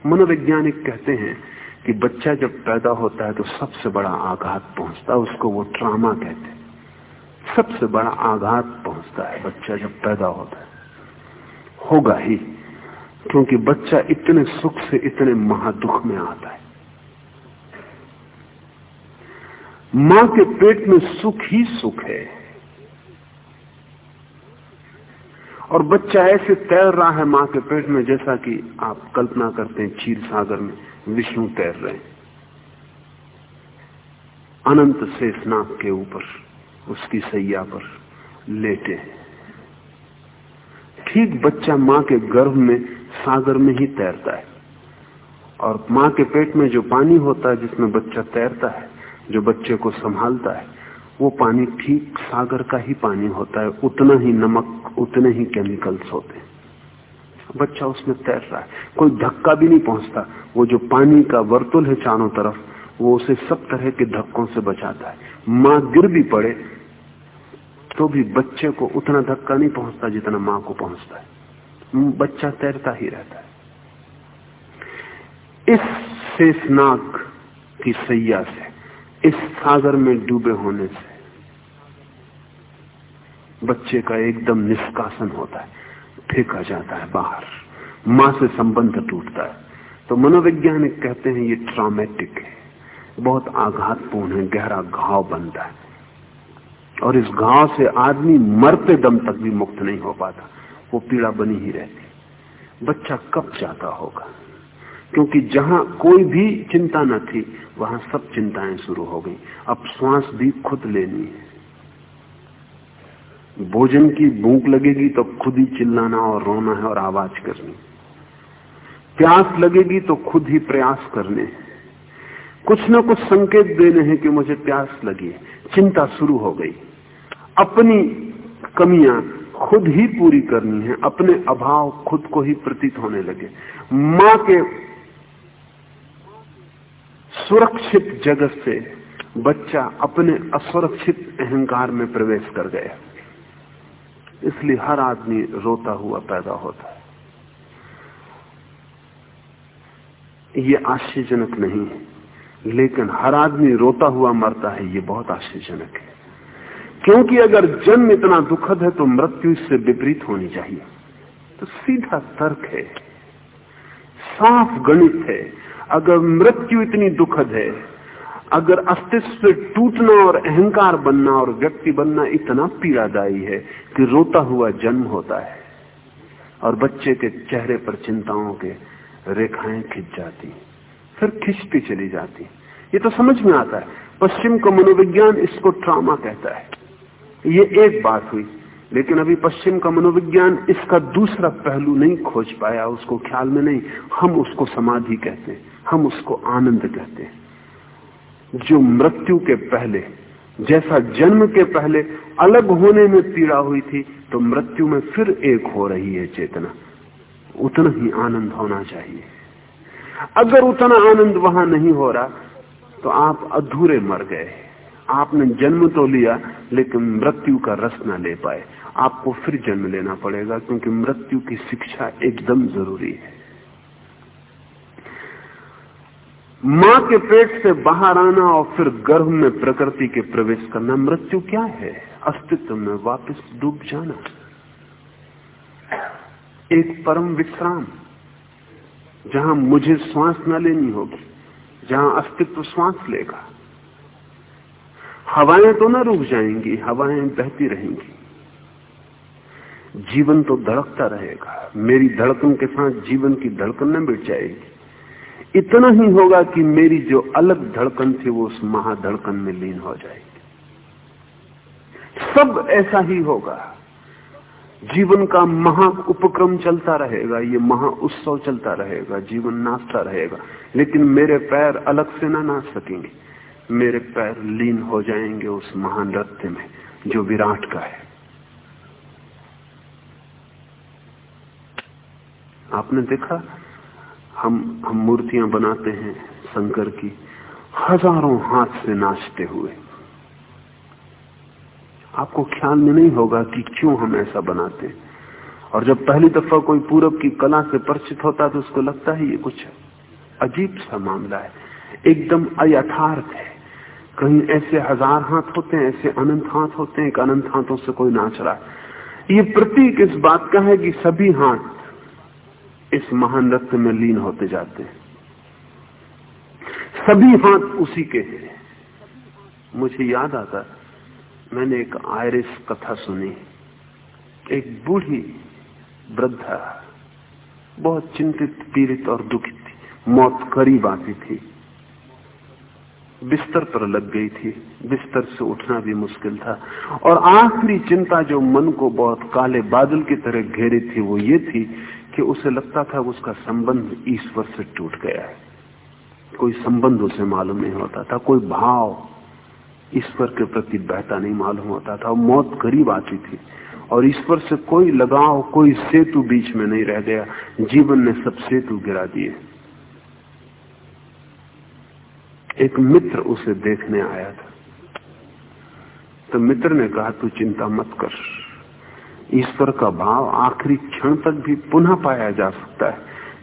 मनोवैज्ञानिक कहते हैं कि बच्चा जब पैदा होता है तो सबसे बड़ा आघात पहुँचता है, उसको वो ट्रामा कहते हैं। सबसे बड़ा आघात पहुँचता है बच्चा जब पैदा होता है। होगा ही, क्योंकि बच्चा इतने सुख से इतने महादुख में आता है। माँ के पेट में सुख ही सुख है। और बच्चा ऐसे तैर रहा है माँ के पेट में जैसा कि आप कल्पना करते हैं क्षीर सागर में विष्णु तैर रहे हैं। अनंत शेषनाग के ऊपर, उसकी सैया पर लेटे ठीक बच्चा माँ के गर्भ में सागर में ही तैरता है। और माँ के पेट में जो पानी होता है जिसमें बच्चा तैरता है, जो बच्चे को संभालता है वो पानी ठीक सागर का ही पानी होता है, उतना ही नमक, उतने ही केमिकल्स होते हैं। बच्चा उसमें तैर रहा है। कोई धक्का भी नहीं पहुँचता। वो जो पानी का वर्तुल है चारों तरफ़, वो उसे सब तरह के धक्कों से बचाता है। माँ गिर भी पड़े तो भी बच्चे को उतना धक्का नहीं पहुँचता जितना माँ को पहुँचता है। बच्चा तैरता ही रहता है। इस शेषनाग की सैया से इस सागर में डूबे होने से बच्चे का एकदम निष्कासन होता है, फेंका जाता है बाहर, माँ से संबंध टूटता है। तो मनोवैज्ञानिक कहते हैं ये ट्रामेटिक है, बहुत आघातपूर्ण है, गहरा घाव बनता है। और इस घाव से आदमी मरते दम तक भी मुक्त नहीं हो पाता, वो पीड़ा बनी ही रहती बच्चा कब जाता होगा? क्योंकि जहाँ कोई भी चिंता न थी, वहाँ सब चिंताएँ शुरू हो गई। अब श्वास भी खुद लेनी है। भोजन की भूख लगेगी तो खुद ही चिल्लाना और रोना है और आवाज़ करनी। प्यास लगेगी तो खुद ही प्रयास करने कुछ ना कुछ संकेत देने हैं कि मुझे प्यास लगी चिंता शुरू हो गई। अपनी कमियाँ खुद ही पूरी करनी है। अपने अभाव खुद को ही प्रतीत होने लगे। माँ के सुरक्षित जगत से बच्चा अपने असुरक्षित अहंकार में प्रवेश कर गया। इसलिए हर आदमी रोता हुआ पैदा होता है। ये आश्चर्यजनक नहीं है लेकिन हर आदमी रोता हुआ मरता है, ये बहुत आश्चर्यजनक है। क्योंकि अगर जन्म इतना दुखद है तो मृत्यु इससे विपरीत होनी चाहिए। तो सीधा तर्क है, साफ़ गणित है अगर मृत्यु इतनी दुखद है, अगर अस्तित्व टूटना और अहंकार बनना और व्यक्ति बनना इतना पीड़ादायी है कि रोता हुआ जन्म होता है और बच्चे के चेहरे पर चिंताओं के रेखाएँ खिंच जाती, फिर खिंचती चली जाती। ये तो समझ में आता है। पश्चिम का मनोविज्ञान इसको ट्रामा कहता है। ये एक बात हुई। लेकिन अभी पश्चिम का मनोविज्ञान इसका दूसरा पहलू नहीं खोज पाया, उसको ख्याल में नहीं। हम उसको समाधि कहते हैं, हम उसको आनंद कहते हैं। जो मृत्यु के पहले, जैसा जन्म के पहले अलग होने में पीड़ा हुई थी तो मृत्यु में फिर एक हो रही है चेतना। उतना ही आनंद होना चाहिए। अगर उतना आनंद वहाँ नहीं हो रहा तो आप अधूरे मर गए। आपने जन्म तो लिया, लेकिन मृत्यु का रस ना ले पाए। आपको फिर जन्म लेना पड़ेगा, क्योंकि मृत्यु की शिक्षा एकदम ज़रूरी है। माँ के पेट से बाहर आना और फिर गर्भ में प्रकृति के प्रवेश करना, मृत्यु क्या है? अस्तित्व में वापस डूब जाना। एक परम विश्राम, जहाँ मुझे श्वास न लेनी होगी, जहाँ अस्तित्व श्वास लेगा। हवाएँ तो न रुक जाएँगी, हवाएँ बहती रहेंगी। जीवन तो धड़कता रहेगा। मेरी धड़कन के साथ जीवन की धड़कन न मिट जाएगी। इतना ही होगा कि मेरी जो अलग धड़कन थी, वो उस महाधड़कन में लीन हो जाएगी। सब ऐसा ही होगा। जीवन का महा उपक्रम चलता रहेगा, ये महा उत्सव चलता रहेगा, जीवन नाचता रहेगा। लेकिन मेरे पैर अलग से ना नाच सकेंगे। मेरे पैर लीन हो जाएँगे उस महान नृत्य में, जो विराट का है। आपने देखा? हम हम मूर्तियाँ बनाते हैं शंकर की। हज़ारों हाथ से नाचते हुए। आपको ख्याल में नहीं होगा कि क्यों हम ऐसा बनाते हैं। और जब पहली दफ़ा कोई पूरब की कला से परिचित होता है तो उसको लगता है ये कुछ अजीब सा मामला है। एकदम अयथार्थ है। कहीं ऐसे हज़ार हाथ होते हैं, ऐसे अनंत हाथ होते हैं अनंत हाथों से कोई नाच रहा है। ये प्रतीक इस बात का है कि सभी हाथ इस महान रत्न में लीन होते जाते हैं। सभी हाथ उसी के हैं। मुझे याद आता, मैंने एक आयरिस कथा सुनी। एक बूढ़ी वृद्धा, बहुत चिंतित, पीड़ित और दुखित थी। मौत करीब आती थी। बिस्तर पर लग गई थी। बिस्तर से उठना भी मुश्किल था। और आखिरी चिंता जो मन को बहुत काले बादल की तरह घेरी थी, वो ये थी कि उसे लगता था उसका संबंध ईश्वर से टूट गया है। कोई संबंध उसे मालूम नहीं होता था, कोई भाव ईश्वर के प्रति बहता नहीं मालूम होता था। मौत करीब आती थी और ईश्वर से कोई लगाव, कोई सेतु बीच में नहीं रह गया। जीवन ने सब सेतु गिरा दिए। एक मित्र उसे देखने आया था। तो मित्र ने कहा, तू चिंता मत कर। ईश्वर का भाव आखिरी क्षण तक भी पुनः पाया जा सकता है,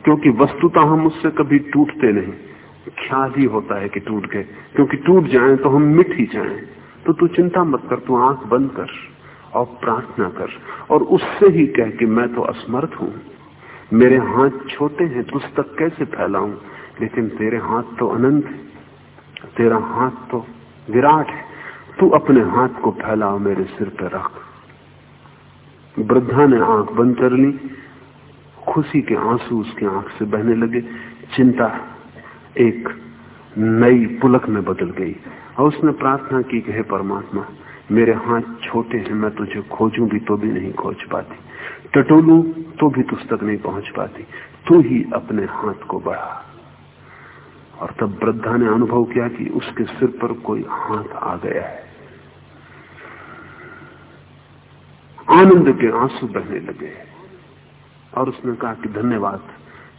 क्योंकि वस्तुता हम उससे कभी टूटते नहीं। ख्याल ही होता है कि टूट गए। क्योंकि टूट जाएँ तो हम मिट ही जाएँ। तो तू चिंता मत कर, तू आँख बंद कर और प्रार्थना कर। और उससे ही कह कि मैं तो असमर्थ हूँ। मेरे हाथ छोटे हैं, तुझ तक कैसे फैलाऊं? लेकिन तेरे हाथ तो अनंत है। तेरा हाथ तो विराट है। तू अपने हाथ को फैलाओ, मेरे सिर पर रख। वृद्धा ने आँख बंद कर ली। खुशी के आँसू उसकी आँख से बहने लगे। चिंता एक नई पुलक में बदल गई और उसने प्रार्थना की कि, हे परमात्मा, मेरे हाथ छोटे हैं, मैं तुझे खोजूं भी तो भी नहीं खोज पाती। टटोलू तो भी तुझ तक नहीं पहुँच पाती। तू ही अपने हाथ को बढ़ा। और तब वृद्धा ने अनुभव किया कि उसके सिर पर कोई हाथ आ गया है। आनंद के आँसू बहने लगे। और उसने कहा कि धन्यवाद,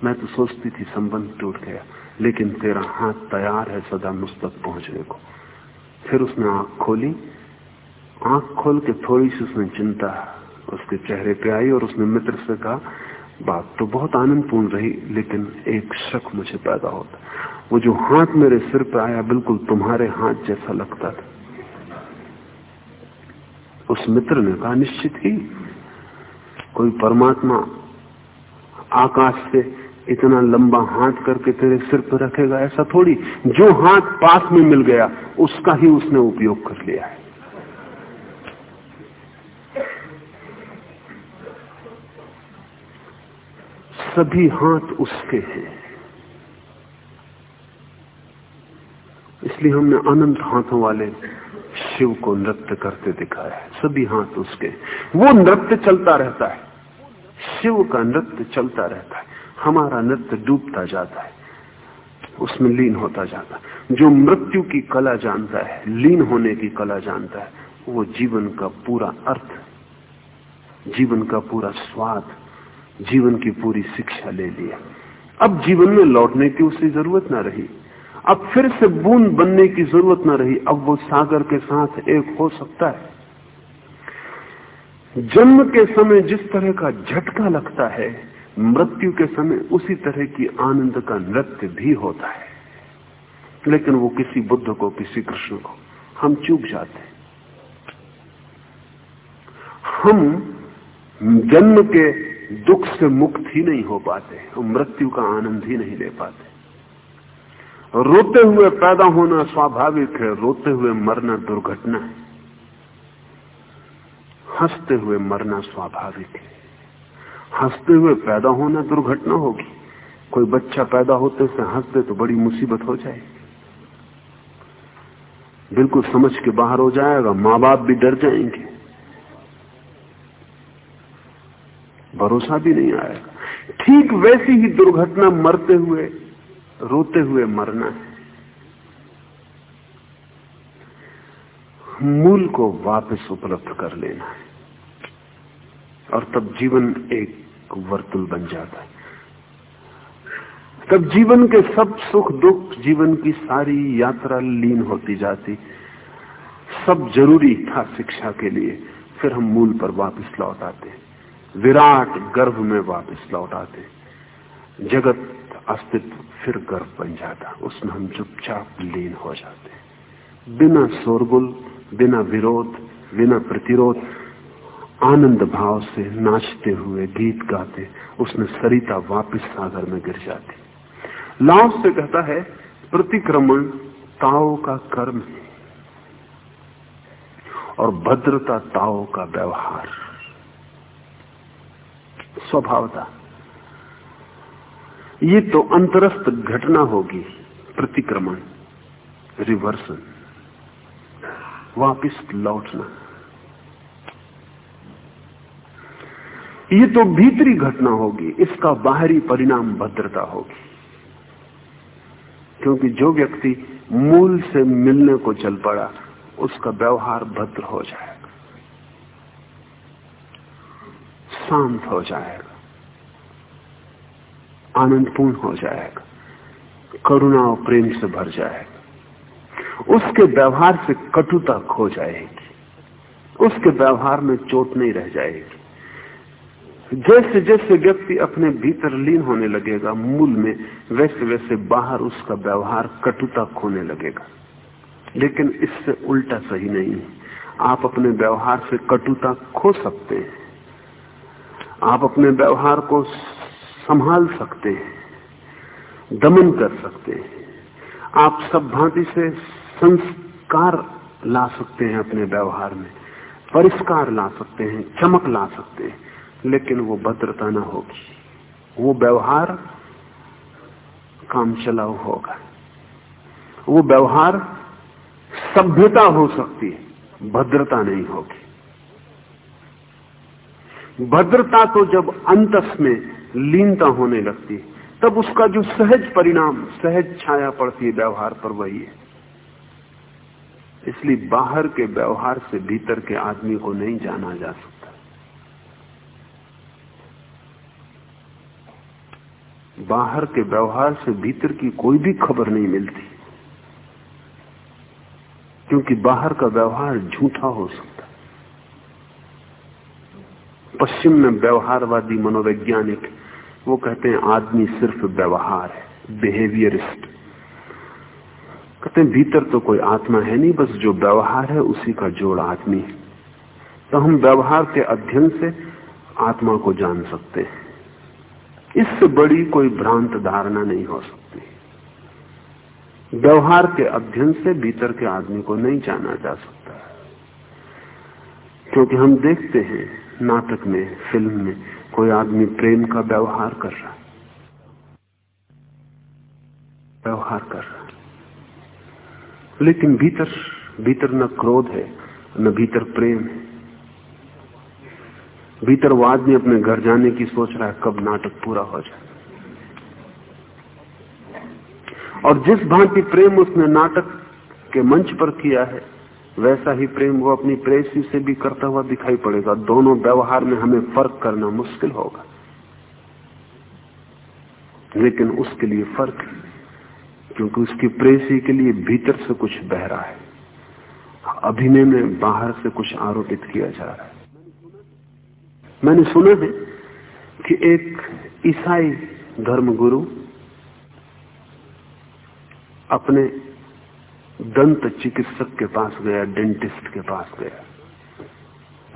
मैं तो सोचती थी संबंध टूट गया, लेकिन तेरा हाथ तैयार है सदा मुझ तक पहुँचने को। फिर उसने आँख खोली। आँख खोल के थोड़ी सी उसने चिंता, उसके चेहरे पे आई और उसने मित्र से कहा, बात तो बहुत आनंदपूर्ण रही, लेकिन एक शक मुझे पैदा होता। वो जो हाथ मेरे सिर पे आया, बिल्कुल तुम्हारे हाथ जैसा लगता था। उस मित्र ने कहा, निश्चित ही, कोई परमात्मा आकाश से इतना लंबा हाथ करके तेरे सिर पर रखेगा, ऐसा थोड़ी जो हाथ पास में मिल गया, उसका ही उसने उपयोग कर लिया है। सभी हाथ उसके हैं। इसलिए हमने अनंत हाथों वाले शिव को नृत्य करते दिखाया है, सभी हाथ उसके। वो नृत्य चलता रहता है। शिव का नृत्य चलता रहता है। हमारा नृत्य डूबता जाता है। उसमें लीन होता जाता है। जो मृत्यु की कला जानता है, लीन होने की कला जानता है, वो जीवन का पूरा अर्थ जीवन का पूरा स्वाद, जीवन की पूरी शिक्षा ले लिया। अब जीवन में लौटने की उसकी ज़रूरत ना रही। अब फिर से बूंद बनने की ज़रूरत ना रही, अब वो सागर के साथ एक हो सकता है। जन्म के समय जिस तरह का झटका लगता है, मृत्यु के समय उसी तरह की आनंद का नृत्य भी होता है। लेकिन वो किसी बुद्ध को, किसी कृष्ण को, हम चूक जाते हैं। हम जन्म के दुख से मुक्त ही नहीं हो पाते और मृत्यु का आनंद ही नहीं ले पाते। रोते हुए पैदा होना स्वाभाविक है, रोते हुए मरना दुर्घटना है। हँसते हुए मरना स्वाभाविक है। हँसते हुए पैदा होना दुर्घटना होगी। कोई बच्चा पैदा होते से हँसते तो बड़ी मुसीबत हो जाए बिल्कुल समझ के बाहर हो जाएगा माँ बाप भी डर जाएँगे। भरोसा भी नहीं आएगा। ठीक वैसी ही दुर्घटना मरते हुए रोते हुए मरना है। मूल को वापस उपलब्ध कर लेना है। और तब जीवन एक वर्तुल बन जाता है। तब जीवन के सब सुख दुख जीवन की सारी यात्रा लीन होती जाती। सब ज़रूरी था शिक्षा के लिए। फिर हम मूल पर वापस लौट आते। विराट गर्भ में वापस लौट आते। जगत अस्तित्व फिर गर्व बन जाता उसमें हम चुपचाप लीन हो जाते बिना शोरगुल, बिना विरोध, बिना प्रतिरोध, आनंद भाव से नाचते हुए गीत गाते, उसमें सरिता वापिस सागर में गिर जाती। लाव से कहता है, प्रतिक्रमण ताओ का कर्म है और भद्रता ताओ का व्यवहार। स्वभावता ये तो अंतरस्थ घटना होगी, प्रतिक्रमण रिवर्सन वापिस लौटना। ये तो भीतरी घटना होगी, इसका बाहरी परिणाम भद्रता होगी। क्योंकि जो व्यक्ति मूल से मिलने को चल पड़ा, उसका व्यवहार भद्र हो जाएगा, शांत हो जाएगा। आनंदपूर्ण हो जाएगा, करुणा और प्रेम से भर जाएगा। उसके व्यवहार से कटुता खो जाएगी, उसके व्यवहार में चोट नहीं रह जाएगी। जैसे जैसे व्यक्ति अपने भीतर लीन होने लगेगा, मूल में वैसे वैसे बाहर उसका व्यवहार कटुता खोने लगेगा। लेकिन इससे उल्टा सही नहीं है। आप अपने व्यवहार से कटुता खो सकते हैं। आप अपने व्यवहार को संभाल सकते हैं, दमन कर सकते हैं। आप सब भांति से संस्कार ला सकते हैं अपने व्यवहार में, परिष्कार ला सकते हैं, चमक ला सकते हैं, लेकिन वो भद्रता ना होगी। वो व्यवहार काम चलाऊ होगा। वो व्यवहार सभ्यता हो सकती है, भद्रता नहीं होगी। भद्रता तो जब अंतस में लीनता होने लगती है। तब उसका जो सहज परिणाम, सहज छाया पड़ती है व्यवहार पर वही है। इसलिए बाहर के व्यवहार से भीतर के आदमी को नहीं जाना जा सकता। बाहर के व्यवहार से भीतर की कोई भी खबर नहीं मिलती, क्योंकि बाहर का व्यवहार झूठा हो सकता। पश्चिम में व्यवहारवादी, मनोवैज्ञानिक वो कहते हैं, आदमी सिर्फ़ व्यवहार है बिहेवियरिस्ट कहते हैं, भीतर तो कोई आत्मा है नहीं, बस जो व्यवहार है, उसी का जोड़ आदमी है। तो हम व्यवहार के अध्ययन से आत्मा को जान सकते हैं। इससे बड़ी कोई भ्रांत धारणा नहीं हो सकती। व्यवहार के अध्ययन से भीतर के आदमी को नहीं जाना जा सकता। क्योंकि हम देखते हैं, नाटक में, फ़िल्म में कोई आदमी प्रेम का व्यवहार कर रहा है। व्यवहार कर रहा है। लेकिन भीतर भीतर न क्रोध है, न भीतर प्रेम है। भीतर वो आदमी अपने घर जाने की सोच रहा है, कब नाटक पूरा हो जाए। और जिस भांति प्रेम उसने नाटक के मंच पर किया है वैसा ही प्रेम वो अपनी प्रेसी से भी करता हुआ दिखाई पड़ेगा। दोनों व्यवहार में हमें फ़र्क करना मुश्किल होगा। लेकिन उसके लिए फ़र्क क्योंकि उसकी प्रेसी के लिए भीतर से कुछ बह रहा है। अभिनय में बाहर से कुछ आरोपित किया जा रहा है। मैंने सुना है कि एक ईसाई धर्मगुरु अपने दंत चिकित्सक के पास गया, डेंटिस्ट के पास गया।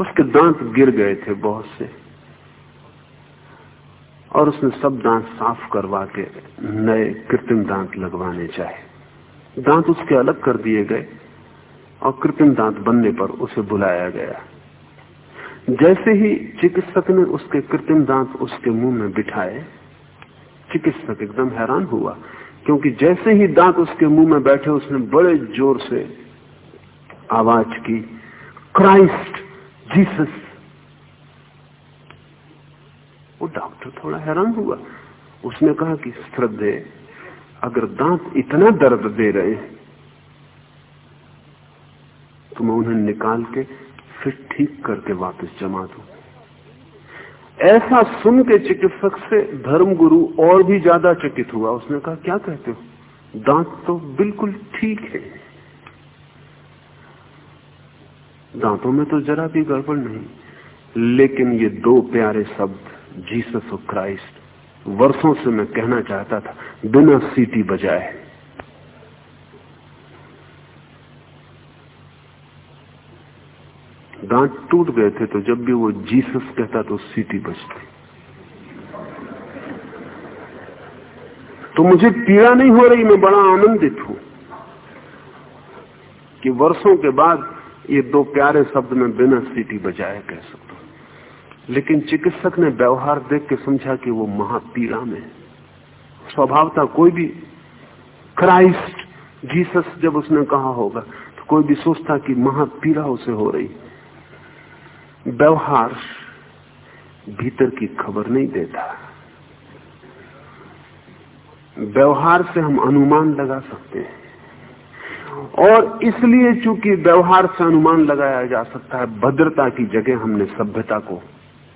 उसके दांत गिर गए थे बहुत से। और उसने सब दांत साफ़ करवा के नए कृत्रिम दांत लगवाने चाहे। दांत उसके अलग कर दिए गए और कृत्रिम दांत बनने पर उसे बुलाया गया। जैसे ही चिकित्सक ने उसके कृत्रिम दांत उसके मुँह में बिठाए, चिकित्सक एकदम हैरान हुआ क्योंकि जैसे ही दांत उसके मुँह में बैठे, उसने बड़े ज़ोर से आवाज़ की, क्राइस्ट जीसस. वो डॉक्टर थोड़ा हैरान हुआ। उसने कहा कि, श्रद्धे, अगर दांत इतना दर्द दे रहे हैं तो मैं उन्हें निकाल के फिर ठीक करके वापस जमा दू। ऐसा सुन के चिकित्सक से धर्मगुरु और भी ज़्यादा चकित हुआ। उसने कहा, क्या कहते हो? दांत तो बिल्कुल ठीक है। दांतों में तो जरा भी गड़बड़ नहीं, लेकिन ये दो प्यारे शब्द, जीसस और क्राइस्ट, वर्षों से मैं कहना चाहता था, बिना सीटी बजाए। दांत टूट गए थे तो जब भी वो जीसस कहता तो सीटी बजती। तो मुझे पीड़ा नहीं हो रही, मैं बड़ा आनंदित हूँ कि वर्षों के बाद ये दो प्यारे शब्द में बिना सीटी बजाए कह सकता हूँ। लेकिन चिकित्सक ने व्यवहार देख के समझा कि वो महापीड़ा में स्वभावता कोई भी क्राइस्ट, जीसस जब उसने कहा होगा तो कोई भी सोचता कि महापीड़ा उसे हो रही व्यवहार भीतर की खबर नहीं देता। व्यवहार से हम अनुमान लगा सकते हैं। और इसलिए चूँकि व्यवहार से अनुमान लगाया जा सकता है, भद्रता की जगह हमने सभ्यता को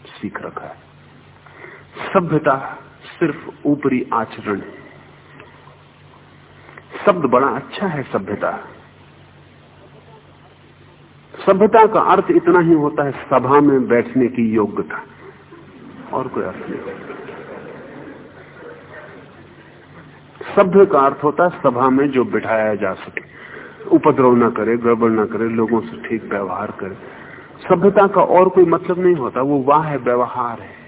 सीख रखा है। सभ्यता सिर्फ़ ऊपरी आचरण है। शब्द बड़ा अच्छा है, सभ्यता। सभ्यता का अर्थ इतना ही होता है, सभा में बैठने की योग्यता। और कोई अर्थ नहीं। सभ्य का अर्थ होता है, सभा में जो बिठाया जा सके। उपद्रव ना करे, गड़बड़ ना करे, लोगों से ठीक व्यवहार करे। सभ्यता का और कोई मतलब नहीं होता, वो वाह है व्यवहार है।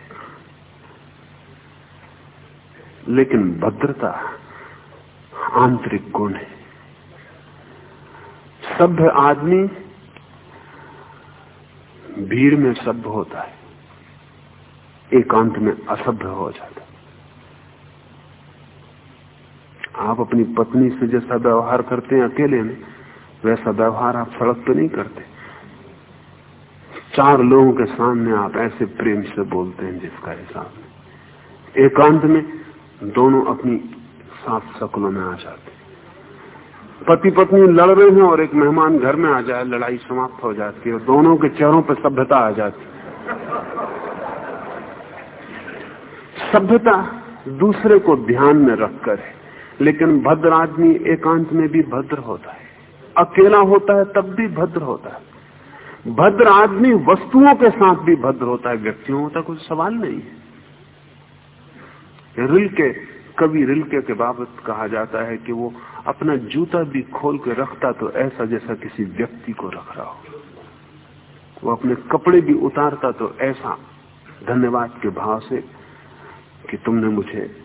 लेकिन भद्रता आंतरिक गुण है। सभ्य आदमी भीड़ में सभ्य होता है। एकांत में असभ्य हो जाता है। आप अपनी पत्नी से जैसा व्यवहार करते हैं अकेले में, वैसा व्यवहार आप सड़क पे नहीं करते। चार लोगों के सामने आप ऐसे प्रेम से बोलते हैं जिसका हिसाब एकांत में दोनों अपनी साफ़ शक्लों में आ जाते पति पत्नी लड़ रहे हैं और एक मेहमान घर में आ जाए, लड़ाई समाप्त हो जाती है और दोनों के चेहरों पर सभ्यता आ जाती सभ्यता दूसरे को ध्यान में रखकर है, लेकिन भद्र आदमी एकांत में भी भद्र होता है। अकेला होता है, तब भी भद्र होता है। भद्र आदमी वस्तुओं के साथ भी भद्र होता है, व्यक्तियों का कुछ सवाल नहीं है। रिल के कवि रिलके के बाबत कहा जाता है कि वो अपना जूता भी खोल के रखता तो ऐसा जैसा किसी व्यक्ति को रख रहा हो। वो अपने कपड़े भी उतारता तो ऐसा धन्यवाद के भाव से कि तुमने मुझे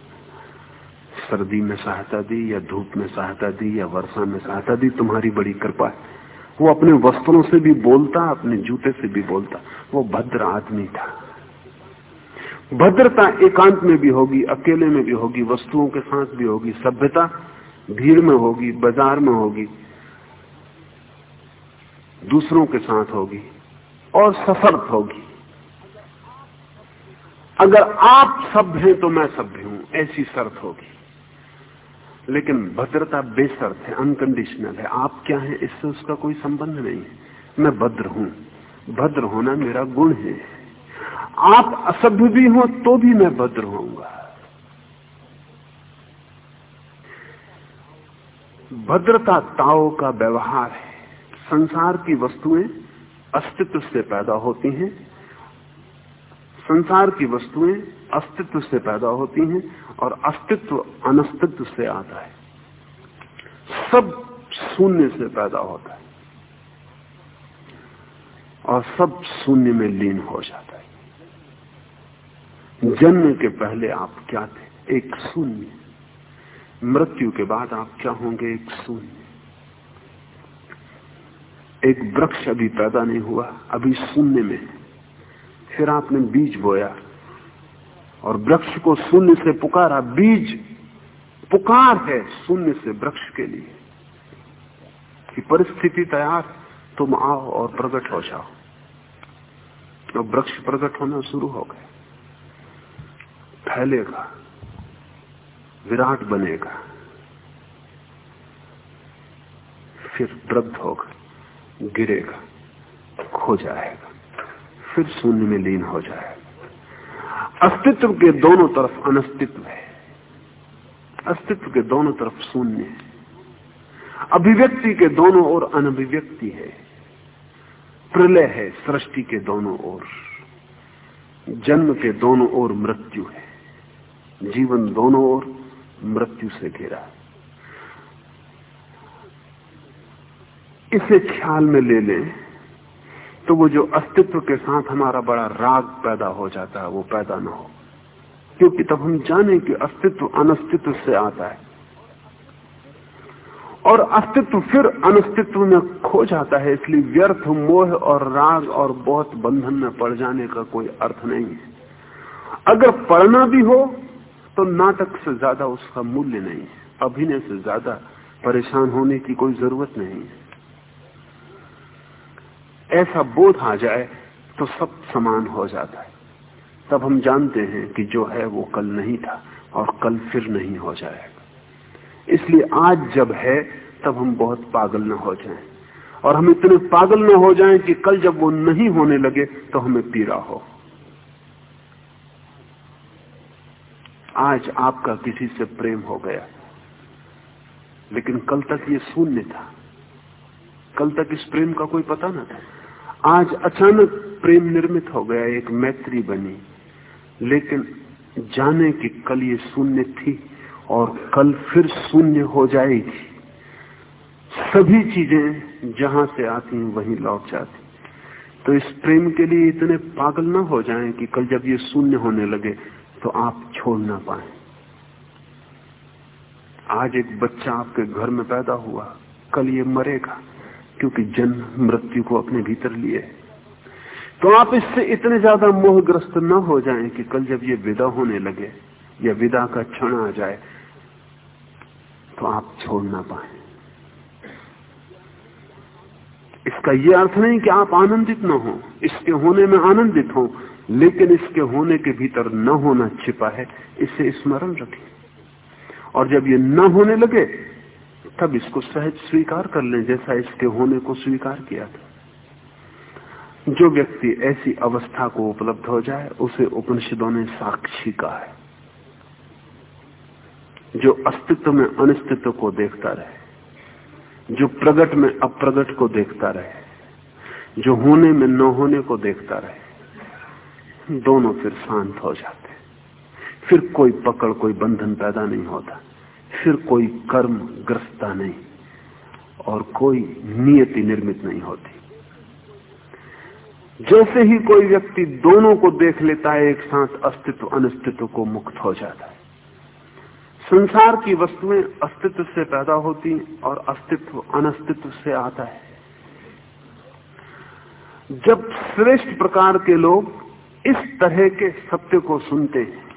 सर्दी में सहायता दी या धूप में सहायता दी या वर्षा में सहायता दी, तुम्हारी बड़ी कृपा है। वो अपने वस्त्रों से भी बोलता, अपने जूते से भी बोलता। वो भद्र आदमी था। भद्रता एकांत में भी होगी, अकेले में भी होगी, वस्तुओं के साथ भी होगी, सभ्यता भीड़ में होगी, बाज़ार में होगी, दूसरों के साथ होगी और सशर्त होगी। अगर आप सभ्य हैं तो मैं सभ्य हूँ, ऐसी शर्त होगी। लेकिन भद्रता बेसर्त है अनकंडीशनल है। आप क्या हैं, इससे उसका कोई संबंध नहीं है। मैं भद्र हूँ। भद्र होना मेरा गुण है। आप असभ्य भी हो तो भी मैं भद्र होऊँगा। भद्रता ताओ का व्यवहार है। संसार की वस्तुएँ अस्तित्व से पैदा होती हैं। संसार की वस्तुएँ अस्तित्व से पैदा होती हैं और अस्तित्व अनस्तित्व से आता है। सब शून्य से पैदा होता है और सब शून्य में लीन हो जाता है। जन्म के पहले आप क्या थे? एक शून्य। मृत्यु के बाद आप क्या होंगे? एक शून्य। एक वृक्ष अभी पैदा नहीं हुआ, अभी शून्य में फिर आपने बीज बोया और वृक्ष को शून्य से पुकारा। बीज पुकार है शून्य से वृक्ष के लिए कि परिस्थिति तैयार, तुम आओ और प्रकट हो जाओ। तो वृक्ष प्रकट होना शुरू हो गए फैलेगा, विराट बनेगा, फिर वृद्ध होगा, गिरेगा, खो जाएगा, फिर शून्य में लीन हो जाएगा। अस्तित्व के दोनों तरफ़ अनस्तित्व है। अस्तित्व के दोनों तरफ़ शून्य है। अभिव्यक्ति के दोनों ओर अनभिव्यक्ति है। प्रलय है सृष्टि के दोनों ओर। जन्म के दोनों ओर मृत्यु है। जीवन दोनों ओर मृत्यु से घिरा। इसे ख्याल में ले लें तो वो जो अस्तित्व के साथ हमारा बड़ा राग पैदा हो जाता है, वो पैदा ना हो। क्योंकि तब हम जाने कि अस्तित्व अनस्तित्व से आता है। और अस्तित्व फिर अनस्तित्व में खो जाता है, इसलिए व्यर्थ, मोह और राग और बहुत बंधन में पड़ जाने का कोई अर्थ नहीं है। अगर पढ़ना भी हो तो नाटक से ज़्यादा उसका मूल्य नहीं है। अभिनय से ज़्यादा परेशान होने की कोई ज़रूरत नहीं है। ऐसा बोध आ जाए तो सब समान हो जाता है। तब हम जानते हैं कि जो है वो कल नहीं था और कल फिर नहीं हो जाएगा। इसलिए आज जब है, तब हम बहुत पागल न हो जाएँ। और हम इतने पागल न हो जाएँ कि कल जब वो नहीं होने लगे तो हमें पीड़ा हो। आज आपका किसी से प्रेम हो गया। लेकिन कल तक ये शून्य था। कल तक इस प्रेम का कोई पता न था। आज अचानक प्रेम निर्मित हो गया, एक मैत्री बनी। लेकिन जाने कि कल ये शून्य थी और कल फिर शून्य हो जाएगी। सभी चीज़ें जहाँ से आती हैं, वहीं लौट जाती तो इस प्रेम के लिए इतने पागल ना हो जाएँ कि कल जब ये शून्य होने लगे तो आप छोड़ ना पाए। आज एक बच्चा आपके घर में पैदा हुआ। कल ये मरेगा, क्योंकि जन्म मृत्यु को अपने भीतर लिए। तो आप इससे इतने ज़्यादा मोहग्रस्त न हो जाएँ कि कल जब ये विदा होने लगे, या विदा का क्षण आ जाए तो आप छोड़ ना पाए। इसका यह अर्थ नहीं कि आप आनंदित न हो, इसके होने में आनंदित हो लेकिन इसके होने के भीतर न होना छिपा है, इसे स्मरण रखें। और जब ये न होने लगे, तब इसको सहज स्वीकार कर लें, जैसा इसके होने को स्वीकार किया था। जो व्यक्ति ऐसी अवस्था को उपलब्ध हो जाए, उसे उपनिषदों ने साक्षी कहा है। जो अस्तित्व में अनिस्तित्व को देखता रहे, जो प्रगट में अप्रगट को देखता रहे, जो होने में न होने को देखता रहे दोनों फिर शांत हो जाते। फिर कोई पकड़, कोई बंधन पैदा नहीं होता। फिर कोई कर्म ग्रस्ता नहीं और कोई नियति निर्मित नहीं होती। जैसे ही कोई व्यक्ति दोनों को देख लेता है, एक साथ अस्तित्व, अनिस्तित्व को मुक्त हो जाता है। संसार की वस्तुएँ अस्तित्व से पैदा होती और अस्तित्व, अनस्तित्व से आता है। जब श्रेष्ठ प्रकार के लोग इस तरह के सत्य को सुनते हैं।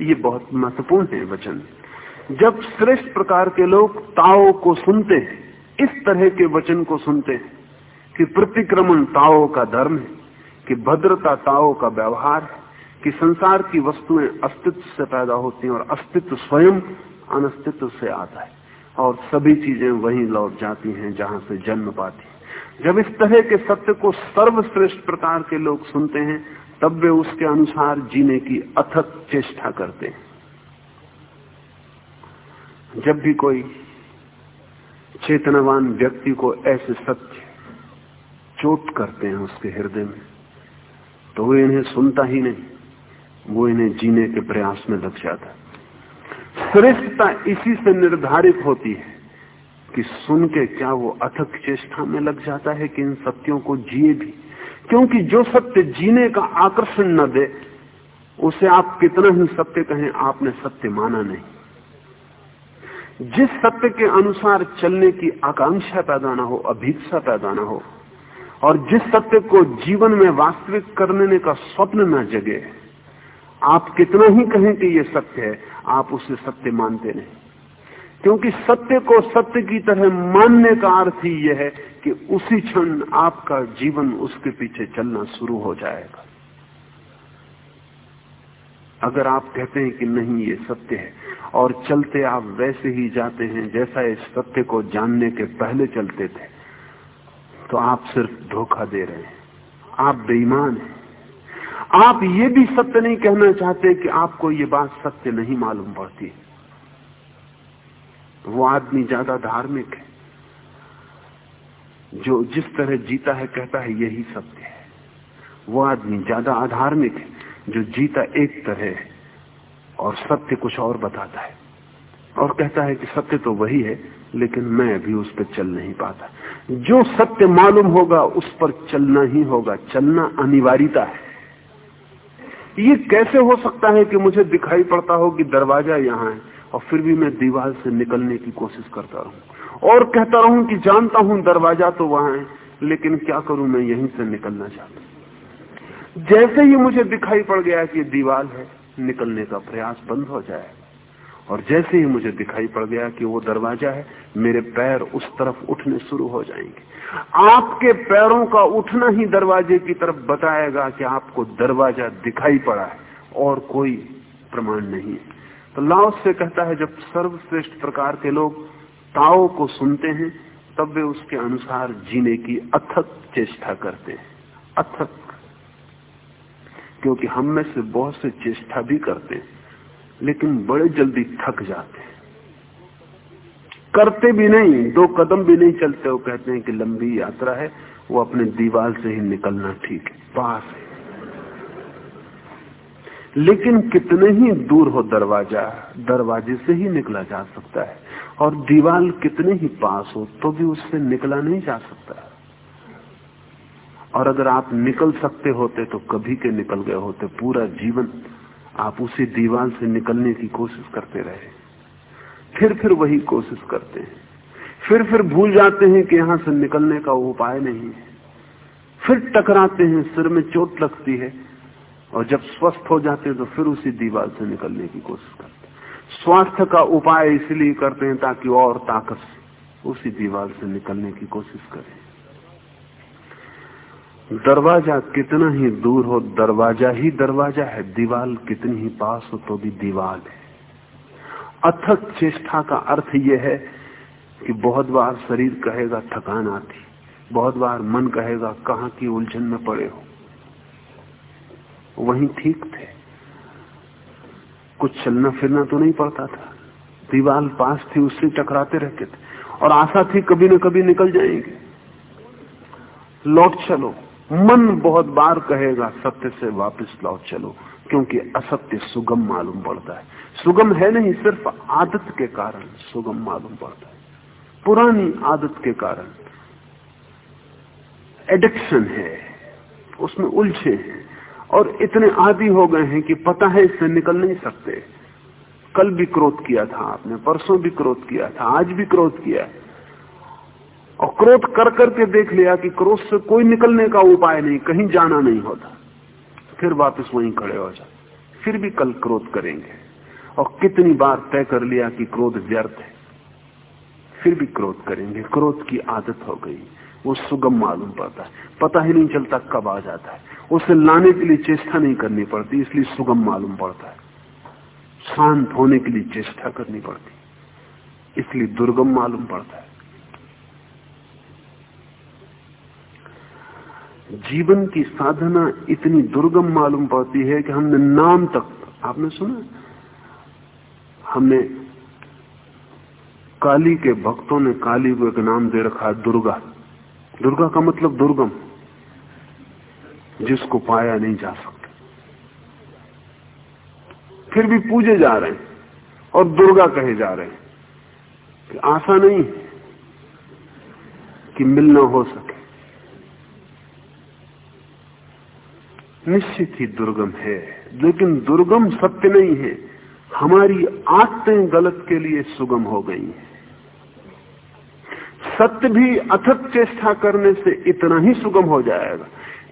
ये बहुत महत्वपूर्ण है वचन। जब श्रेष्ठ प्रकार के लोग ताओ को सुनते हैं, इस तरह के वचन को सुनते हैं कि प्रतिक्रमण ताओ का धर्म है, कि भद्रता ताओ का व्यवहार है, कि संसार की वस्तुएँ अस्तित्व से पैदा होती हैं और अस्तित्व स्वयं अनस्तित्व से आता है। और सभी चीज़ें वहीं लौट जाती हैं जहाँ से जन्म पाती जब इस तरह के सत्य को सर्वश्रेष्ठ प्रकार के लोग सुनते हैं, तब वे उसके अनुसार जीने की अथक चेष्टा करते हैं। जब भी कोई चेतनावान व्यक्ति को ऐसे सत्य चोट करते हैं उसके हृदय में तो वो इन्हें सुनता ही नहीं, वो इन्हें जीने के प्रयास में लग जाता श्रेष्ठता इसी से निर्धारित होती है कि सुन के क्या वो अथक चेष्टा में लग जाता है कि इन सत्यों को जिए भी? क्योंकि जो सत्य जीने का आकर्षण न दे, उसे आप कितना ही सत्य कहें, आपने सत्य माना नहीं। जिस सत्य के अनुसार चलने की आकांक्षा पैदा ना हो, अभीक्षा पैदा ना हो, और जिस सत्य को जीवन में वास्तविक करने का स्वप्न न जगे, आप कितना ही कहें कि यह सत्य है, आप उसे सत्य मानते नहीं। क्योंकि सत्य को सत्य की तरह मानने का अर्थ ही यह है कि उसी क्षण आपका जीवन उसके पीछे चलना शुरू हो जाएगा। अगर आप कहते हैं कि नहीं, ये सत्य है, और चलते आप वैसे ही जाते हैं जैसा इस सत्य को जानने के पहले चलते थे तो आप सिर्फ़ धोखा दे रहे हैं। आप बेईमान हैं। आप ये भी सत्य नहीं कहना चाहते कि आपको ये बात सत्य नहीं मालूम पड़ती। वो आदमी ज़्यादा धार्मिक है। जो जिस तरह जीता है, कहता है, यही सत्य है। वो आदमी ज़्यादा अधार्मिक है, जो जीता एक तरह है, और सत्य कुछ और बताता है। और कहता है कि सत्य तो वही है, लेकिन मैं अभी उस पर चल नहीं पाता। जो सत्य मालूम होगा, उस पर चलना ही होगा। चलना अनिवार्यता है। ये कैसे हो सकता है कि मुझे दिखाई पड़ता हो कि दरवाज़ा यहाँ है? और फिर भी मैं दीवार से निकलने की कोशिश करता रहूँ। और कहता रहूँ कि जानता हूँ दरवाज़ा तो वहाँ है, लेकिन क्या करूँ मैं यहीं से निकलना चाहता जैसे ही मुझे दिखाई पड़ गया कि दीवार है, निकलने का प्रयास बंद हो जाए। और जैसे ही मुझे दिखाई पड़ गया कि वो दरवाज़ा है, मेरे पैर उस तरफ़ उठने शुरू हो जाएँगे। आपके पैरों का उठना ही दरवाजे की तरफ़ बताएगा कि आपको दरवाज़ा दिखाई पड़ा है और कोई प्रमाण नहीं है। तो लाओ से कहता है, जब सर्वश्रेष्ठ प्रकार के लोग ताओ को सुनते हैं, तब वे उसके अनुसार जीने की अथक चेष्टा करते हैं। अथक। क्योंकि हम में से बहुत से चेष्टा भी करते हैं, लेकिन बड़े जल्दी थक जाते हैं। करते भी नहीं, दो कदम भी नहीं चलते, वो कहते हैं कि लंबी यात्रा है, वो अपने दीवार से ही निकलना ठीक है, पास है। लेकिन कितने ही दूर हो दरवाज़ा, दरवाजे से ही निकला जा सकता है। और दीवार कितने ही पास हो तो भी उससे निकला नहीं जा सकता। और अगर आप निकल सकते होते तो कभी के निकल गए होते। पूरा जीवन आप उसी दीवार से निकलने की कोशिश करते रहे। फिर फिर वही कोशिश करते हैं। फिर फिर भूल जाते हैं कि यहाँ से निकलने का उपाय नहीं है। फिर टकराते हैं, सिर में चोट लगती है। और जब स्वस्थ हो जाते हैं तो फिर उसी दीवार से निकलने की कोशिश करते स्वास्थ्य का उपाय इसलिए करते हैं ताकि और ताकत उसी दीवार से निकलने की कोशिश करें। दरवाज़ा कितना ही दूर हो, दरवाज़ा ही दरवाज़ा है, दीवार कितनी ही पास हो तो भी दीवार है। अथक चेष्टा का अर्थ यह है कि बहुत बार शरीर कहेगा थकान आती, बहुत बार मन कहेगा कहा की उलझन में पड़े हो। वहीं ठीक थे। कुछ चलना फिरना तो नहीं पड़ता था। दीवार पास थी, उससे टकराते रहते थे। और आशा थी कभी न कभी निकल जाएँगे। लौट चलो। मन बहुत बार कहेगा, सत्य से वापस लौट चलो। क्योंकि असत्य सुगम मालूम पड़ता है। सुगम है नहीं, सिर्फ़ आदत के कारण सुगम मालूम पड़ता है। पुरानी आदत के कारण। एडिक्शन है। उसमें उलझे हैं। और इतने आदि हो गए हैं कि पता है इससे निकल नहीं सकते। कल भी क्रोध किया था आपने, परसों भी क्रोध किया था, आज भी क्रोध किया और क्रोध कर करके देख लिया कि क्रोध से कोई निकलने का उपाय नहीं, कहीं जाना नहीं होता। फिर वापस वहीं खड़े हो जाते फिर भी कल क्रोध करेंगे। और कितनी बार तय कर लिया कि क्रोध व्यर्थ है। फिर भी क्रोध करेंगे। क्रोध की आदत हो गई। वो सुगम मालूम पड़ता है। पता ही नहीं चलता कब आ जाता है। उसे लाने के लिए चेष्टा नहीं करनी पड़ती, इसलिए सुगम मालूम पड़ता है। शांत होने के लिए चेष्टा करनी पड़ती। इसलिए दुर्गम मालूम पड़ता है। जीवन की साधना इतनी दुर्गम मालूम पड़ती है कि हमने नाम तक, आपने सुना? हमने काली के भक्तों ने काली को एक नाम दे रखा दुर्गा। दुर्गा का मतलब दुर्गम, जिसको पाया नहीं जा सकता। फिर भी पूजे जा रहे हैं और दुर्गा कहे जा रहे हैं। कि आशा नहीं कि मिलना हो सके। निश्चित ही दुर्गम है, लेकिन दुर्गम सत्य नहीं है। हमारी आदतें गलत के लिए सुगम हो गई हैं। सत्य भी अथक चेष्टा करने से इतना ही सुगम हो जाएगा।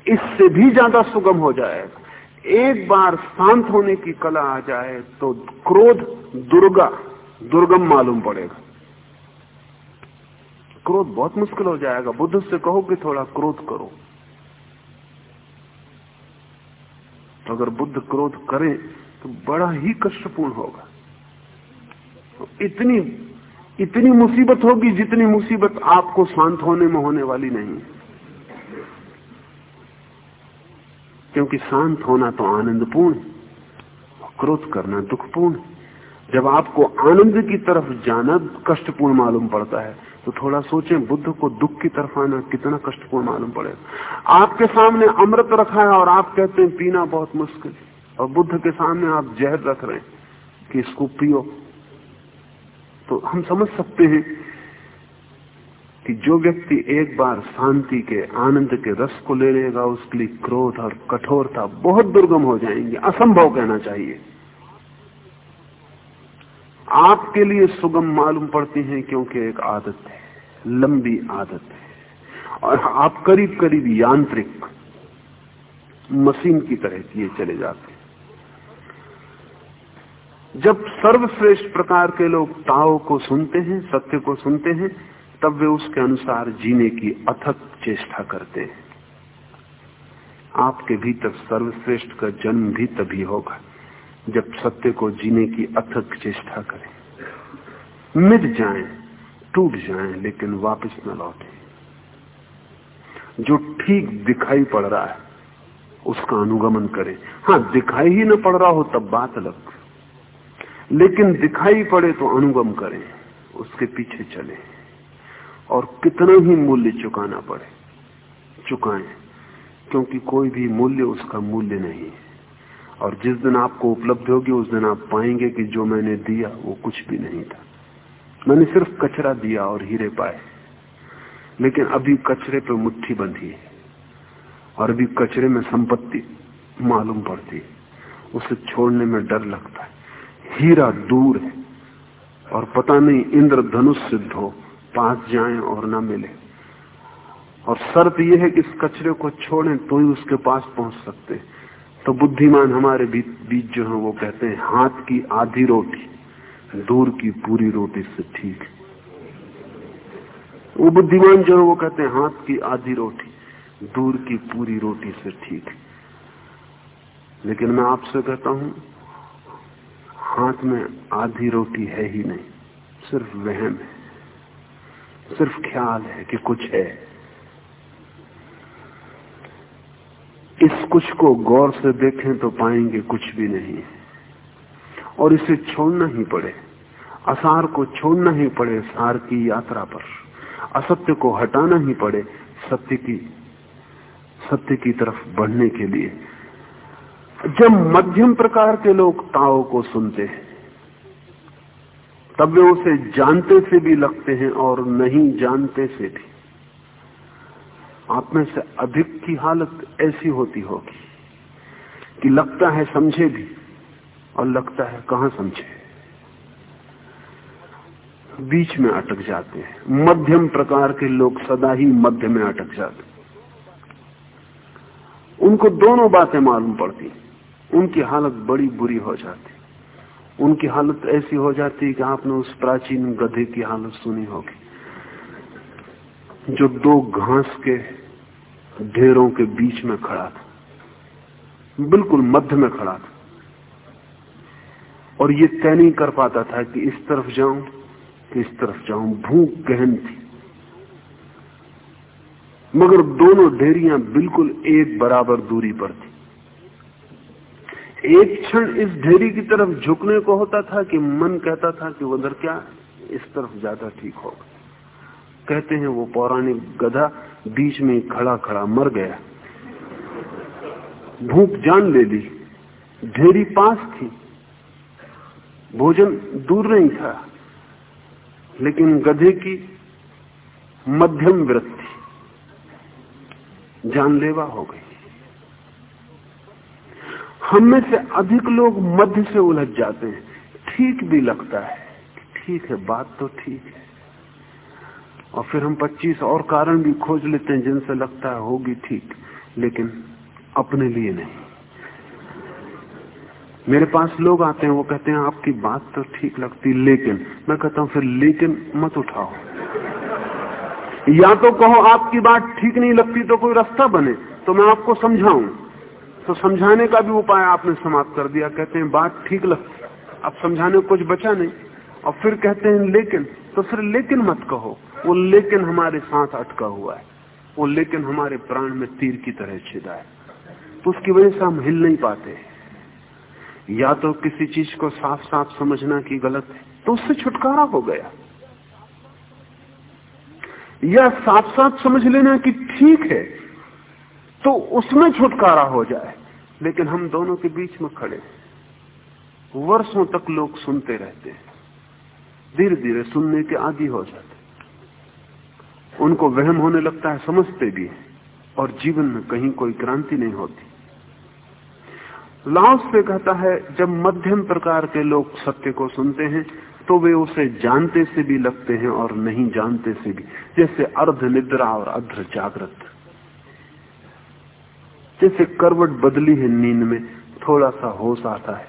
इससे भी ज़्यादा सुगम हो जाएगा। एक बार शांत होने की कला आ जाए तो क्रोध, दुर्गा, दुर्गम मालूम पड़ेगा। क्रोध बहुत मुश्किल हो जाएगा। बुद्ध से कहो कि थोड़ा क्रोध करो। तो अगर बुद्ध क्रोध करें तो बड़ा ही कष्टपूर्ण होगा। इतनी इतनी मुसीबत होगी जितनी मुसीबत आपको शांत होने में होने वाली नहीं। क्योंकि शांत होना तो आनंदपूर्ण, क्रोध करना दुखपूर्ण। जब आपको आनंद की तरफ़ जाना कष्टपूर्ण मालूम पड़ता है तो थोड़ा सोचें, बुद्ध को दुख की तरफ़ आना कितना कष्टपूर्ण मालूम पड़ेगा। आपके सामने अमृत रखा है और आप कहते हैं, पीना बहुत मुश्किल। और बुद्ध के सामने आप जहर रख रहे हैं कि इसको पियो। तो हम समझ सकते हैं कि जो व्यक्ति एक बार शांति के, आनंद के रस को ले लेगा, उसके लिए क्रोध और कठोरता बहुत दुर्गम हो जाएँगे। असंभव कहना चाहिए। आपके लिए सुगम मालूम पड़ती हैं क्योंकि एक आदत है, लंबी आदत है। और आप करीब करीब यांत्रिक मशीन की तरह किए चले जाते जब सर्वश्रेष्ठ प्रकार के लोग ताओ को सुनते हैं सत्य को सुनते हैं तब वे उसके अनुसार जीने की अथक चेष्टा करते हैं। आपके भीतर सर्वश्रेष्ठ का जन्म भी तभी होगा जब सत्य को जीने की अथक चेष्टा करें। मिट जाएँ, टूट जाएँ, लेकिन वापस न लौटे। जो ठीक दिखाई पड़ रहा है उसका अनुगमन करें। हाँ दिखाई ही न पड़ रहा हो तब बात अलग। लेकिन दिखाई पड़े तो अनुगम करें, उसके पीछे चले और कितना ही मूल्य चुकाना पड़े, चुकाएँ, क्योंकि कोई भी मूल्य उसका मूल्य नहीं है। और जिस दिन आपको उपलब्ध होगी, उस दिन आप पाएँगे कि जो मैंने दिया, वो कुछ भी नहीं था। मैंने सिर्फ़ कचरा दिया और हीरे पाए, लेकिन अभी कचरे पर मुट्ठी बंधी है और अभी कचरे में संपत्ति मालूम पड़ती है। उसे छोड़ने में डर लगता हीरा दूर है और पता नहीं इंद्र धनुष सिद्ध हो, पास जाए और ना मिले। और शर्त यह है कि इस कचरे को छोड़ें तो ही उसके पास पहुँच सकते तो बुद्धिमान हमारे बीच जो है, वो कहते हैं, हाथ की आधी रोटी, दूर की पूरी रोटी से ठीक वो बुद्धिमान जो है, वो कहते हैं, हाथ की आधी रोटी, दूर की पूरी रोटी से ठीक लेकिन मैं आपसे कहता हूँ हाथ में आधी रोटी है ही नहीं, सिर्फ़ वहम है, सिर्फ़ ख्याल है कि कुछ है। इस कुछ को गौर से देखें तो पाएँगे कुछ भी नहीं है। और इसे छोड़ना ही पड़े, असार को छोड़ना ही पड़े सार की यात्रा पर, असत्य को हटाना ही पड़े सत्य की सत्य की तरफ़ बढ़ने के लिए। जब मध्यम प्रकार के लोग ताओ को सुनते हैं, तब वे उसे जानते से भी लगते हैं और नहीं जानते से भी। आप में से अधिक की हालत ऐसी होती होगी कि लगता है समझे भी और लगता है कहाँ समझे। बीच में अटक जाते हैं। मध्यम प्रकार के लोग सदा ही मध्य में अटक जाते उनको दोनों बातें मालूम पड़ती उनकी हालत बड़ी बुरी हो जाती। उनकी हालत ऐसी हो जाती कि आपने उस प्राचीन गधे की हालत सुनी होगी। जो दो घास के ढेरों के बीच में खड़ा था। बिल्कुल मध्य में खड़ा था। और ये तय नहीं कर पाता था कि इस तरफ़ जाऊँ, कि इस तरफ़ जाऊँ। भूख गहन थी। मगर दोनों ढेरियाँ बिल्कुल एक बराबर दूरी पर थी। एक क्षण इस ढेरी की तरफ़ झुकने को होता था कि मन कहता था कि उधर क्या इस तरफ़ ज़्यादा ठीक होगा कहते हैं वो पौराणिक गधा बीच में खड़ा खड़ा मर गया। भूख जान ले ली। ढेरी पास थी। भोजन दूर नहीं था। लेकिन गधे की मध्यम वृत्ति जानलेवा हो गई। हम में से अधिक लोग मध्य से उलझ जाते हैं। ठीक भी लगता है ठीक है, बात तो ठीक है। और फिर हम 25 और कारण भी खोज लेते हैं, जिनसे लगता है होगी ठीक, लेकिन अपने लिए नहीं। मेरे पास लोग आते हैं, वो कहते हैं, आपकी बात तो ठीक लगती, लेकिन, मैं कहता हूँ, फिर लेकिन मत उठाओ। या तो कहो, आपकी बात ठीक नहीं लगती तो कोई रास्ता बने तो मैं आपको समझाऊं। तो समझाने का भी उपाय आपने समाप्त कर दिया। कहते हैं, बात ठीक लगती अब समझाने को कुछ बचा नहीं। और फिर कहते हैं, लेकिन तो फिर लेकिन मत कहो। वो लेकिन हमारे साथ अटका हुआ है। वो लेकिन हमारे प्राण में तीर की तरह छिदा है। तो उसकी वजह से हम हिल नहीं पाते। या तो किसी चीज़ को साफ़ साफ़ समझना की गलत है तो उससे छुटकारा हो गया। या साफ़ साफ़ समझ लेना कि ठीक है तो उसमें छुटकारा हो जाए। लेकिन हम दोनों के बीच में खड़े वर्षों तक लोग सुनते रहते हैं। धीरे धीरे सुनने के आदि हो जाते उनको वहम होने लगता है, समझते भी है, और जीवन में कहीं कोई क्रांति नहीं होती। लाओस से कहता है, जब मध्यम प्रकार के लोग सत्य को सुनते हैं तो वे उसे जानते से भी लगते हैं और नहीं जानते से भी। जैसे अर्ध निद्रा और अर्ध जागृत। जैसे करवट बदली है नींद में, थोड़ा सा होश आता है।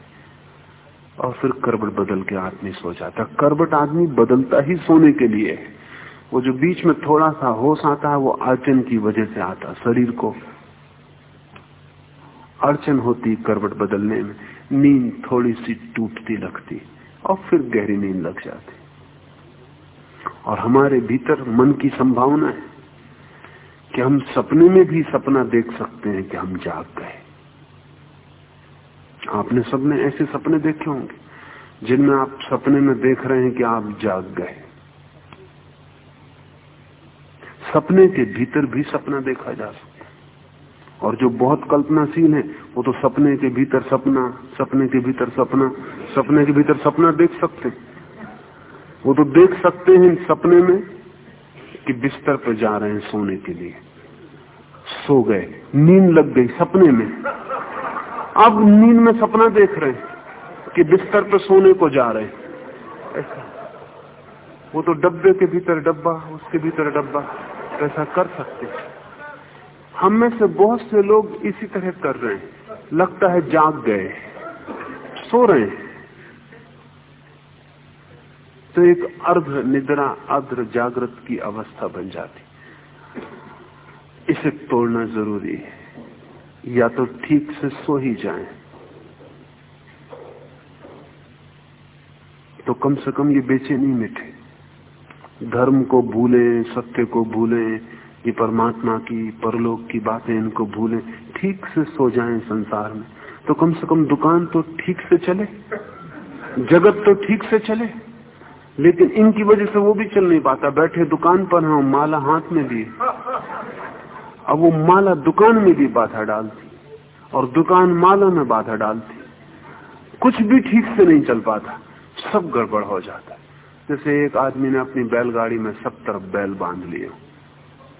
और फिर करवट बदल के आदमी सो जाता है। करवट आदमी बदलता ही सोने के लिए है। वो जो बीच में थोड़ा सा होश आता है, वो अड़चन की वजह से आता शरीर को। अड़चन होती करवट बदलने में। नींद थोड़ी सी टूटती लगती और फिर गहरी नींद लग जाती और हमारे भीतर मन की संभावना है। कि हम सपने में भी सपना देख सकते हैं कि हम जाग गए। आपने सबने ऐसे सपने देखे होंगे, जिनमें आप सपने में देख रहे हैं कि आप जाग गए। सपने के भीतर भी सपना देखा जा सकता है। और जो बहुत कल्पनाशील है, वो तो सपने के भीतर सपना, सपने के भीतर सपना, सपने के भीतर सपना देख सकते हैं। वो तो देख सकते हैं सपने में कि बिस्तर पर जा रहे हैं सोने के लिए। सो गए। नींद लग गई सपने में। अब नींद में सपना देख रहे हैं कि बिस्तर पर सोने को जा रहे हैं। ऐसा। वो तो डब्बे के भीतर डब्बा, उसके भीतर डब्बा। ऐसा कर सकते हम में से बहुत से लोग इसी तरह कर रहे हैं। लगता है जाग गए। सो रहे हैं। तो एक अर्ध निद्रा, अर्ध जागृत की अवस्था बन जाती। इसे तोड़ना ज़रूरी है। या तो ठीक से सो ही जाएँ। तो कम से कम ये बेचैनी मिटे धर्म को भूले, सत्य को भूले, ये परमात्मा की, परलोक की बातें इनको भूलें। ठीक से सो जाएँ संसार में। तो कम से कम दुकान तो ठीक से चले, जगत तो ठीक से चले। लेकिन इनकी वजह से वो भी चल नहीं पाता। बैठे दुकान पर हम माला हाथ में लिए। अब वो माला दुकान में भी बाधा डालती और दुकान माला में बाधा डालती। कुछ भी ठीक से नहीं चल पाता, सब गड़बड़ हो जाता। जैसे एक आदमी ने अपनी बैलगाड़ी में सब तरफ़ बैल बाँध लिए।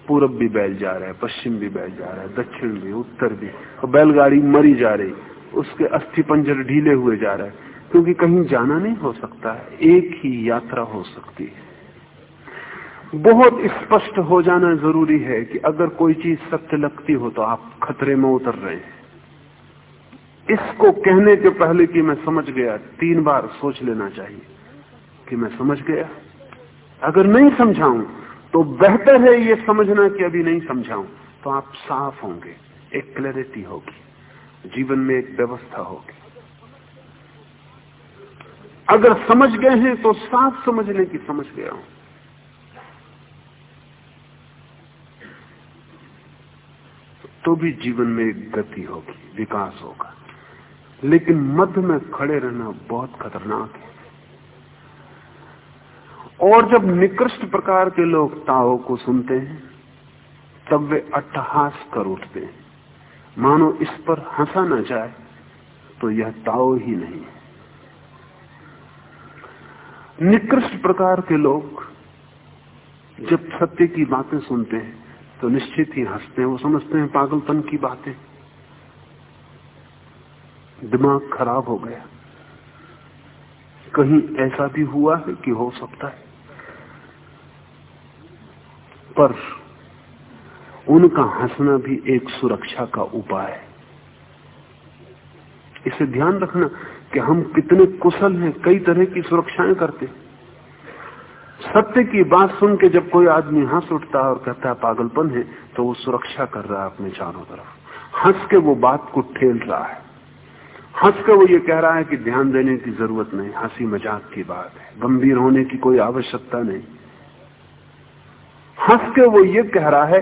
पूरब भी बैल जा रहा है, पश्चिम भी बैल जा रहा है, दक्षिण भी, उत्तर भी। और बैलगाड़ी मरी जा रही, उसके अस्थि पंजर ढीले हुए जा रहे। हैं क्योंकि कहीं जाना नहीं हो सकता, एक ही यात्रा हो सकती है। बहुत स्पष्ट हो जाना ज़रूरी है कि अगर कोई चीज़ सत्य लगती हो तो आप खतरे में उतर रहे हैं। इसको कहने के पहले कि मैं समझ गया, तीन बार सोच लेना चाहिए कि मैं समझ गया। अगर नहीं समझाऊं तो बेहतर है ये समझना कि अभी नहीं समझाऊं तो आप साफ़ होंगे, एक क्लैरिटी होगी, जीवन में एक व्यवस्था होगी। अगर समझ गए हैं तो साफ़ समझने की समझ गया हूँ। तो भी जीवन में एक गति होगी, विकास होगा। लेकिन मध्य में खड़े रहना बहुत खतरनाक है। और जब निकृष्ट प्रकार के लोग ताओ को सुनते हैं, तब वे अट्टहास कर उठते हैं। मानो इस पर हंसा न जाए तो यह ताओ ही नहीं निकृष्ट प्रकार के लोग जब सत्य की बातें सुनते हैं तो निश्चित ही हँसते हैं, वो समझते हैं पागलपन की बातें। दिमाग खराब हो गया। कहीं ऐसा भी हुआ है कि हो सकता है। पर उनका हंसना भी एक सुरक्षा का उपाय है। इसे ध्यान रखना कि हम कितने कुशल हैं, कई तरह की सुरक्षाएँ करते सत्य की बात सुन के जब कोई आदमी हंस उठता है और कहता है, पागलपन है तो वो सुरक्षा कर रहा है अपने चारों तरफ़। हंस के वो बात को ठेल रहा है। हंस के वो ये कह रहा है कि ध्यान देने की ज़रूरत नहीं, हँसी मज़ाक की बात है। गंभीर होने की कोई आवश्यकता नहीं। हंस के वो ये कह रहा है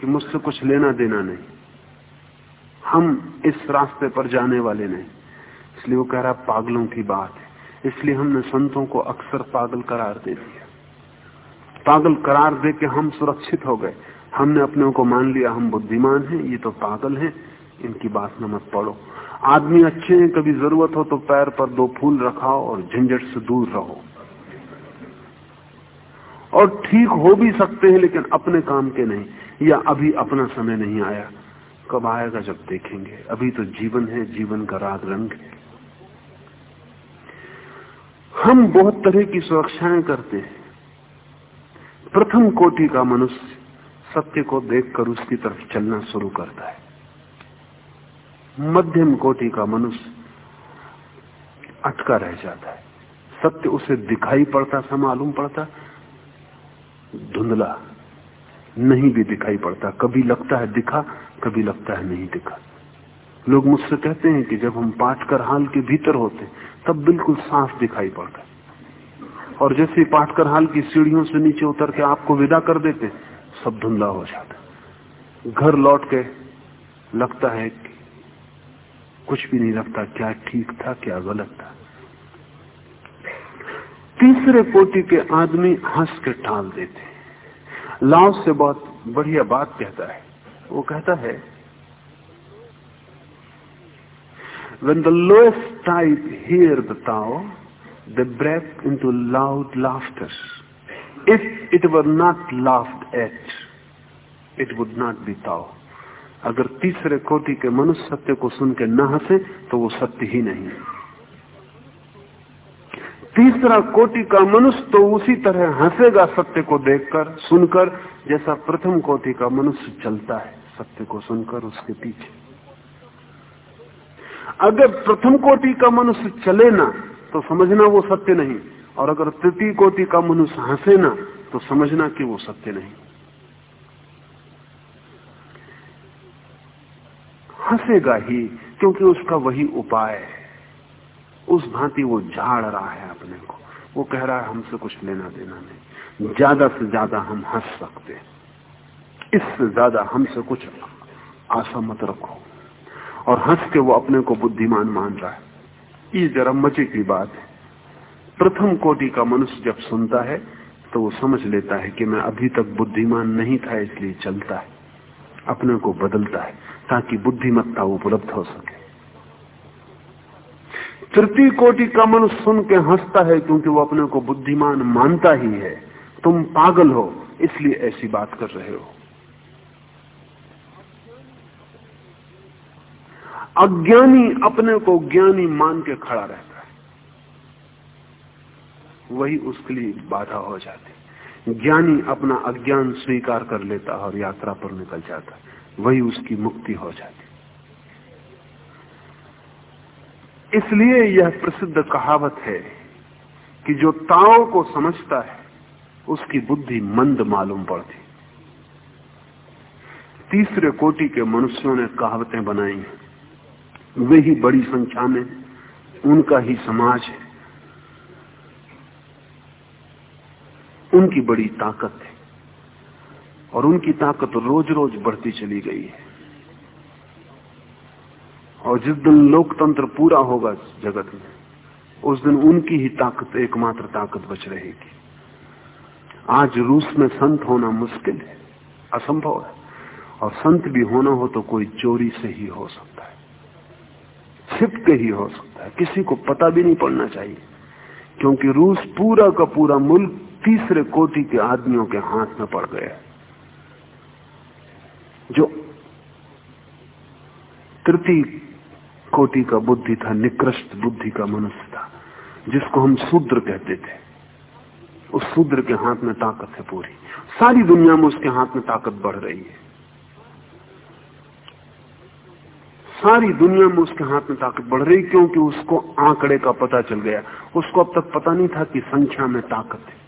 कि मुझसे कुछ लेना देना नहीं। हम इस रास्ते पर जाने वाले नहीं। इसलिए वो कह रहा पागलों की बात है। इसलिए हमने संतों को अक्सर पागल करार दे दिया। पागल करार दे के हम सुरक्षित हो गए। हमने अपने को मान लिया, हम बुद्धिमान हैं, ये तो पागल हैं, इनकी बात न मत पढ़ो। आदमी अच्छे हैं, कभी ज़रूरत हो तो पैर पर दो फूल रखाओ और झंझट से दूर रहो। और ठीक हो भी सकते हैं, लेकिन अपने काम के नहीं, या अभी अपना समय नहीं आया। कब आएगा जब देखेंगे। अभी तो जीवन है, जीवन का राग रंग है। हम बहुत तरह की सुरक्षाएँ करते हैं। प्रथम कोटि का मनुष्य सत्य को देखकर उसकी तरफ़ चलना शुरू करता है। मध्यम कोटि का मनुष्य अटका रह जाता है। सत्य उसे दिखाई पड़ता सा मालूम पड़ता। धुंधला नहीं भी दिखाई पड़ता। कभी लगता है दिखा, कभी लगता है नहीं दिखा। लोग मुझसे कहते हैं कि जब हम पाटकर हाल के भीतर होते तब बिल्कुल साफ़ दिखाई पड़ता और जैसे पाटकर हाल की सीढ़ियों से नीचे उतर के आपको विदा कर देते सब धुंधला हो जाता घर लौट के लगता है कि कुछ भी नहीं लगता, क्या ठीक था, क्या गलत था। तीसरे कोटि के आदमी हंस के टाल देते लाओ से बहुत बढ़िया बात कहता है। वो कहता है When the lowest type hear the Tao, they break into loud laughter. If it were not laughed at, it would not be Tao. अगर तीसरे कोटि के मनुष्य सत्य को सुन के न हंसे तो वो सत्य ही नहीं तीसरा कोटि का मनुष्य तो उसी तरह हंसेगा सत्य को देखकर सुनकर जैसा प्रथम कोटि का मनुष्य चलता है सत्य को सुनकर उसके पीछे अगर प्रथम कोटि का मनुष्य चले ना तो समझना वो सत्य नहीं। और अगर तृतीय कोटि का मनुष्य हंसे ना तो समझना कि वो सत्य नहीं। हंसेगा ही, क्योंकि उसका वही उपाय है। उस भांति वो झाड़ रहा है अपने को। वो कह रहा है, हमसे कुछ लेना देना नहीं। ज़्यादा से ज़्यादा हम हंस सकते इससे ज़्यादा हमसे कुछ आशा मत रखो। और हंस के वो अपने को बुद्धिमान मान रहा है। ये जरा मज़े की बात है। प्रथम कोटि का मनुष्य जब सुनता है तो वो समझ लेता है कि मैं अभी तक बुद्धिमान नहीं था, इसलिए चलता है। अपने को बदलता है, ताकि बुद्धिमत्ता उपलब्ध हो सके। तृतीय कोटि का मनुष्य सुन के हंसता है, क्योंकि वो अपने को बुद्धिमान मानता ही है। तुम पागल हो, इसलिए ऐसी बात कर रहे हो। अज्ञानी अपने को ज्ञानी मान के खड़ा रहता है। वही उसके लिए बाधा हो जाती ज्ञानी अपना अज्ञान स्वीकार कर लेता और यात्रा पर निकल जाता वही उसकी मुक्ति हो जाती इसलिए यह प्रसिद्ध कहावत है कि जो ताओ को समझता है, उसकी बुद्धि मंद मालूम पड़ती। तीसरे कोटि के मनुष्यों ने कहावतें बनाई हैं। वे ही बड़ी संख्या में उनका ही समाज है। उनकी बड़ी ताकत है और उनकी ताकत रोज रोज बढ़ती चली गई है। और जिस दिन लोकतंत्र पूरा होगा जगत में, उस दिन उनकी ही ताकत, एकमात्र ताकत बच रहेगी। आज रूस में संत होना मुश्किल है, असंभव है। और संत भी होना हो तो कोई चोरी से ही हो सकता छिप के ही हो सकता है। किसी को पता भी नहीं पड़ना चाहिए। क्योंकि रूस पूरा का पूरा मुल्क तीसरे कोटि के आदमियों के हाथ में पड़ गया जो तृतीय कोटि का बुद्धि था, निकृष्ट बुद्धि का मनुष्य था, जिसको हम शूद्र कहते थे, उस शूद्र के हाथ में ताकत है पूरी। सारी दुनिया में उसके हाथ में ताकत बढ़ रही है। सारी दुनिया में उसके हाथ में ताकत बढ़ रही क्योंकि उसको आंकड़े का पता चल गया। उसको अब तक पता नहीं था कि संख्या में ताकत है।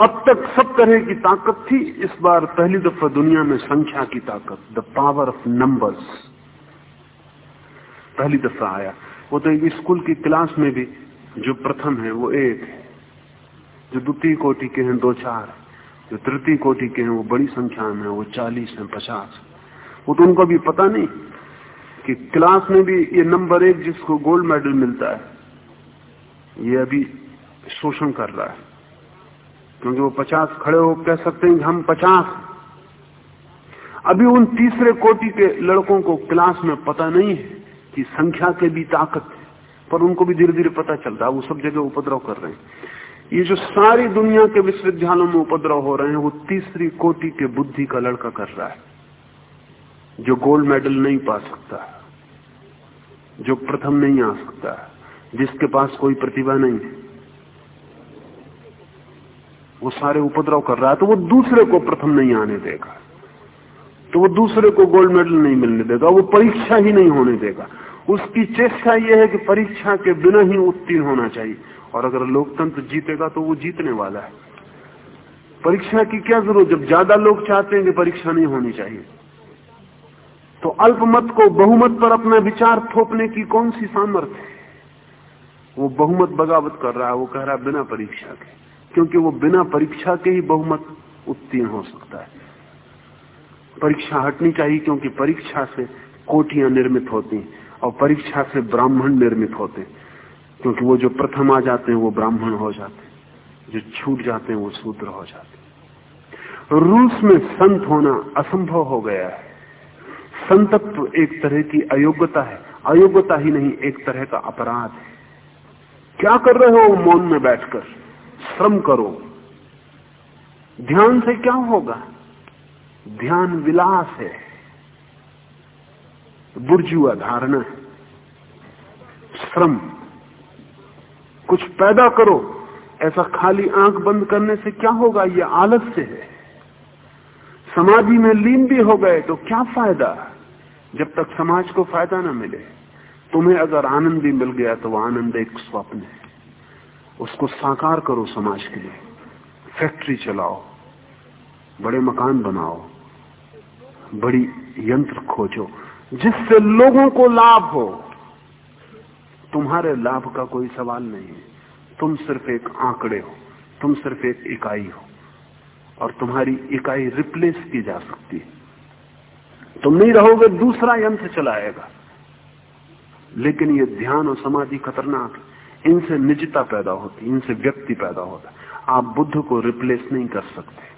अब तक सब तरह की ताकत थी। इस बार पहली दफ़ा दुनिया में संख्या की ताकत द पावर ऑफ़ नंबर्स पहली दफ़ा आया। वो तो स्कूल की क्लास में भी जो प्रथम है, वो एक है। जो द्वितीय कोटि के हैं, दो चार। जो तृतीय कोटि के हैं, वो बड़ी संख्या में वो चालीस है, पचास। वो तो उनको भी पता नहीं कि क्लास में भी ये नंबर एक जिसको गोल्ड मेडल मिलता है, ये अभी शोषण कर रहा है। क्योंकि वो पचास खड़े हो, कह सकते हैं कि हम पचास अभी उन तीसरे कोटि के लड़कों को क्लास में पता नहीं है कि संख्या के भी ताकत है, पर उनको भी धीरे धीरे पता चलता है। वो सब जगह उपद्रव कर रहे हैं। ये जो सारी दुनिया के विश्वविद्यालयों में उपद्रव हो रहे हैं, वो तीसरी कोटि के बुद्धि का लड़का कर रहा है। जो गोल्ड मेडल नहीं पा सकता, जो प्रथम नहीं आ सकता, जिसके पास कोई प्रतिभा नहीं है। वो सारे उपद्रव कर रहा है तो वो दूसरे को प्रथम नहीं आने देगा। तो वो दूसरे को गोल्ड मेडल नहीं मिलने देगा, वो परीक्षा ही नहीं होने देगा। उसकी चेष्टा यह है कि परीक्षा के बिना ही उत्तीर्ण होना चाहिए। और अगर लोकतंत्र जीतेगा तो वो जीतने वाला है। परीक्षा की क्या ज़रूरत, जब ज़्यादा लोग चाहते हैं कि परीक्षा नहीं होनी चाहिए। तो अल्पमत को बहुमत पर अपना विचार थोपने की कौन सी सामर्थ्य है? वो बहुमत बगावत कर रहा है, वो कह रहा है बिना परीक्षा के। क्योंकि वो बिना परीक्षा के ही बहुमत उत्तीर्ण हो सकता है। परीक्षा हटनी चाहिए क्योंकि परीक्षा से कोटियाँ निर्मित होती और परीक्षा से ब्राह्मण निर्मित होते क्योंकि वो जो प्रथम आ जाते हैं, वो ब्राह्मण हो जाते जो छूट जाते हैं, वो शूद्र हो जाते रूस में संत होना असंभव हो गया है। संतत्व एक तरह की अयोग्यता है। अयोग्यता ही नहीं, एक तरह का अपराध है। क्या कर रहे हो मौन में बैठकर? श्रम करो। ध्यान से क्या होगा? ध्यान विलास है। बुर्जुआ धारणा है। श्रम। कुछ पैदा करो। ऐसा खाली आँख बंद करने से क्या होगा? ये आलस्य है। समाधि में लीन भी हो गए तो क्या फ़ायदा? जब तक समाज को फ़ायदा ना मिले, तुम्हें अगर आनंद भी मिल गया तो वह आनंद एक स्वप्न है। उसको साकार करो समाज के लिए। फैक्ट्री चलाओ, बड़े मकान बनाओ, बड़ी यंत्र खोजो, जिससे लोगों को लाभ हो। तुम्हारे लाभ का कोई सवाल नहीं है। तुम सिर्फ़ एक आंकड़े हो, तुम सिर्फ़ एक इकाई हो, और तुम्हारी इकाई रिप्लेस की जा सकती है। तुम नहीं रहोगे, दूसरा यंत्र चलाएगा। लेकिन ये ध्यान और समाधि खतरनाक है। इनसे निजता पैदा होती, इनसे व्यक्ति पैदा होता। आप बुद्ध को रिप्लेस नहीं कर सकते।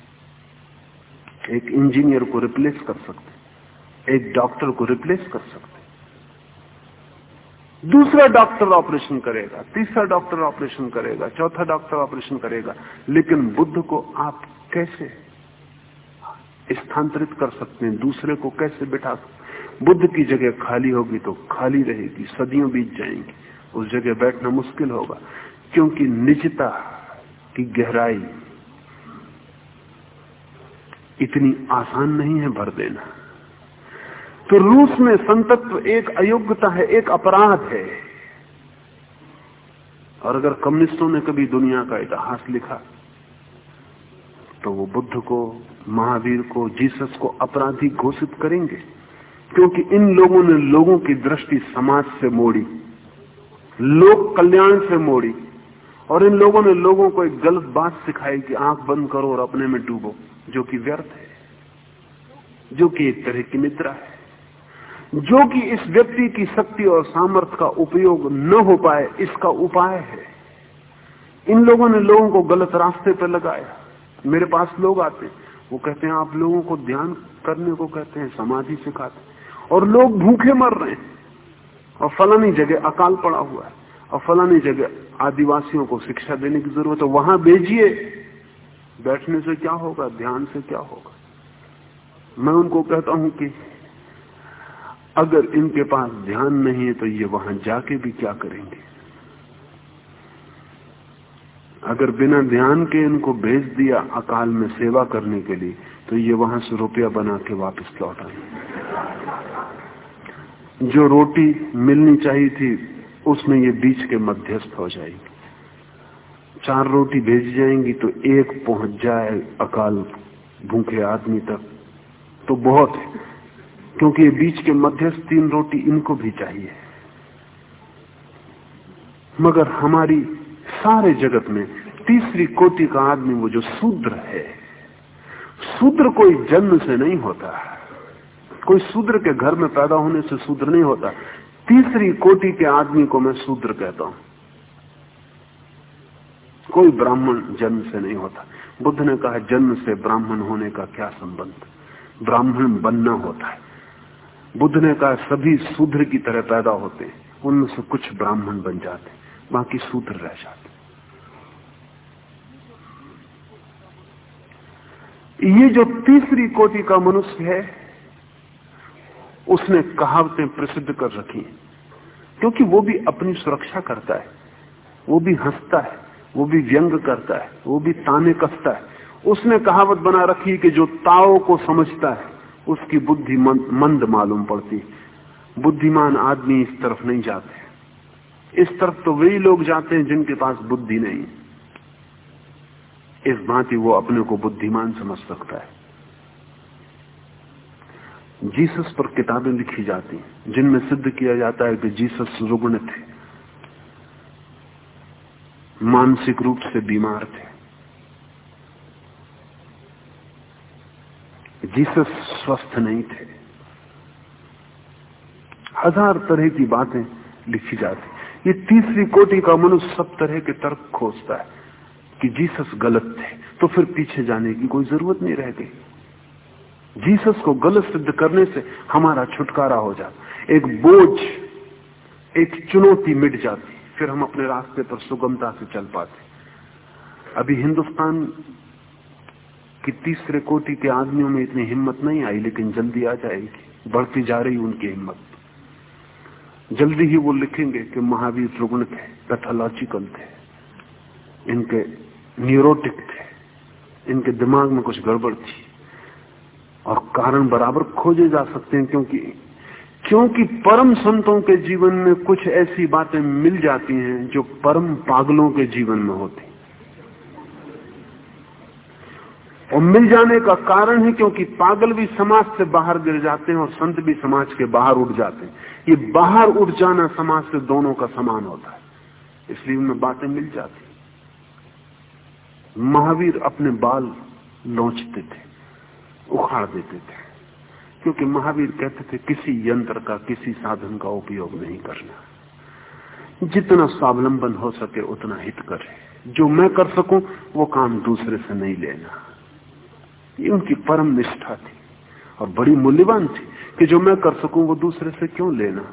एक इंजीनियर को रिप्लेस कर सकते। एक डॉक्टर को रिप्लेस कर सकते। दूसरा डॉक्टर ऑपरेशन करेगा, तीसरा डॉक्टर ऑपरेशन करेगा, चौथा डॉक्टर ऑपरेशन करेगा। लेकिन बुद्ध को आप कैसे स्थानांतरित कर सकते हैं, दूसरे को कैसे बिठा सकते बुद्ध की जगह खाली होगी तो खाली रहेगी, सदियों बीत जाएँगी, उस जगह बैठना मुश्किल होगा, क्योंकि निजता की गहराई इतनी आसान नहीं है भर देना। तो रूस में संतत्व एक अयोग्यता है, एक अपराध है। और अगर कम्युनिस्टों ने कभी दुनिया का इतिहास लिखा तो वो बुद्ध को, महावीर को, जीसस को अपराधी घोषित करेंगे, क्योंकि इन लोगों ने लोगों की दृष्टि समाज से मोड़ी, लोक कल्याण से मोड़ी, और इन लोगों ने लोगों को एक गलत बात सिखाई कि आँख बंद करो और अपने में डूबो, जो कि व्यर्थ है, जो कि एक तरह की निद्रा है, जो कि इस व्यक्ति की शक्ति और सामर्थ्य का उपयोग न हो पाए, इसका उपाय है। इन लोगों ने लोगों को गलत रास्ते पर लगाया। मेरे पास लोग आते वो कहते हैं, आप लोगों को ध्यान करने को कहते हैं, समाधि सिखाते और लोग भूखे मर रहे हैं। और फलानी जगह अकाल पड़ा हुआ है। और फलानी जगह आदिवासियों को शिक्षा देने की ज़रूरत है। वहाँ भेजिए। बैठने से क्या होगा? ध्यान से क्या होगा? मैं उनको कहता हूँ कि अगर इनके पास ध्यान नहीं है तो ये वहाँ जाके भी क्या करेंगे? अगर बिना ध्यान के इनको भेज दिया अकाल में सेवा करने के लिए तो ये वहाँ से रुपया बना के वापस लौट आए। जो रोटी मिलनी चाहिए थी, उसमें ये बीच के मध्यस्थ हो जाएगी। चार रोटी भेजी जाएँगी तो एक पहुँच जाए अकाल भूखे आदमी तक तो बहुत है। क्योंकि ये बीच के मध्यस्थ तीन रोटी इनको भी चाहिए। मगर हमारी सारे जगत में तीसरी कोटि का आदमी वो जो शूद्र है, शूद्र कोई जन्म से नहीं होता, कोई शूद्र के घर में पैदा होने से शूद्र नहीं होता, तीसरी कोटि के आदमी को मैं शूद्र कहता हूँ। कोई ब्राह्मण जन्म से नहीं होता। बुद्ध ने कहा, जन्म से ब्राह्मण होने का क्या संबंध? ब्राह्मण बनना होता है। बुद्ध ने कहा, सभी शूद्र की तरह पैदा होते हैं, उनमें से कुछ ब्राह्मण बन जाते बाकी शूद्र रह जाते ये जो तीसरी कोटि का मनुष्य है, उसने कहावतें प्रसिद्ध कर रखी क्योंकि वो भी अपनी सुरक्षा करता है, वो भी हंसता है, वो भी व्यंग करता है, वो भी ताने कसता है। उसने कहावत बना रखी कि जो ताओ को समझता है, उसकी बुद्धि मंद मालूम पड़ती बुद्धिमान आदमी इस तरफ़ नहीं जाते। इस तरफ़ तो वही लोग जाते हैं जिनके पास बुद्धि नहीं इस भांति वो अपने को बुद्धिमान समझ सकता है। जीसस पर किताबें लिखी जाती हैं, जिनमें सिद्ध किया जाता है कि जीसस रुग्ण थे, मानसिक रूप से बीमार थे। जीसस स्वस्थ नहीं थे। हज़ार तरह की बातें लिखी जाती ये तीसरी कोटि का मनुष्य सब तरह के तर्क खोजता है। कि जीसस गलत थे तो फिर पीछे जाने की कोई ज़रूरत नहीं रह गई जीसस को गलत सिद्ध करने से हमारा छुटकारा हो जाता। एक बोझ, एक चुनौती मिट जाती, फिर हम अपने रास्ते पर सुगमता से चल पाते। अभी हिंदुस्तान की तीसरे कोटि के आदमियों में इतनी हिम्मत नहीं आई, लेकिन जल्दी आ जाएगी। बढ़ती जा रही उनकी हिम्मत। जल्दी ही वो लिखेंगे कि महावीर रुग्ण थे पैथोलॉजिकल थे। इनके न्यूरोटिक थे। इनके दिमाग में कुछ गड़बड़ थी। और कारण बराबर खोजे जा सकते हैं क्योंकि क्योंकि परम संतों के जीवन में कुछ ऐसी बातें मिल जाती हैं जो परम पागलों के जीवन में होती और मिल जाने का कारण है क्योंकि पागल भी समाज से बाहर गिर जाते हैं और संत भी समाज के बाहर उठ जाते हैं। ये बाहर उठ जाना समाज से दोनों का समान होता है। इसलिए उनमें बातें मिल जाती महावीर अपने बाल लोचते थे, उखाड़ देते थे, क्योंकि महावीर कहते थे, किसी यंत्र का, किसी साधन का उपयोग नहीं करना। जितना स्वावलंबन हो सके, उतना हित करे। जो मैं कर सकूँ, वो काम दूसरे से नहीं लेना। ये उनकी परम निष्ठा थी, और बड़ी मूल्यवान थी, कि जो मैं कर सकूँ, वो दूसरे से क्यों लेना?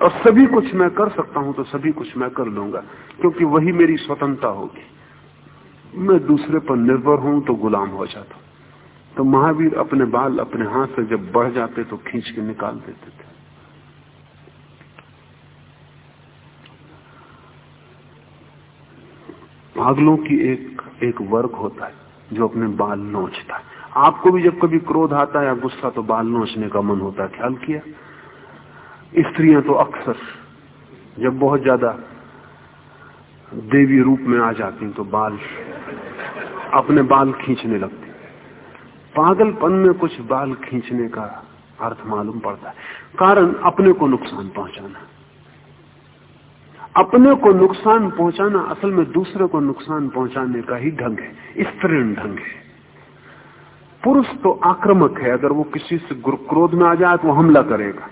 और सभी कुछ मैं कर सकता हूँ तो सभी कुछ मैं कर लूँगा, क्योंकि वही मेरी स्वतंत्रता होगी। मैं दूसरे पर निर्भर हूँ तो गुलाम हो जाता। तो महावीर अपने बाल अपने हाथ से जब बढ़ जाते तो खींच के निकाल देते थे। पागलों की एक एक वर्ग होता है जो अपने बाल नोचता है। आपको भी जब कभी क्रोध आता है या गुस्सा तो बाल नोचने का मन होता है। ख्याल किया? स्त्रियाँ तो अक्सर जब बहुत ज़्यादा देवी रूप में आ जाती तो बाल अपने बाल खींचने लगती पागलपन में कुछ बाल खींचने का अर्थ मालूम पड़ता है। कारण अपने को नुकसान पहुंचाना। अपने को नुकसान पहुंचाना असल में दूसरे को नुकसान पहुँचाने का ही ढंग है। स्त्रीण ढंग है। पुरुष तो आक्रमक है। अगर वो किसी से क्रोध में आ जाए तो हमला करेगा।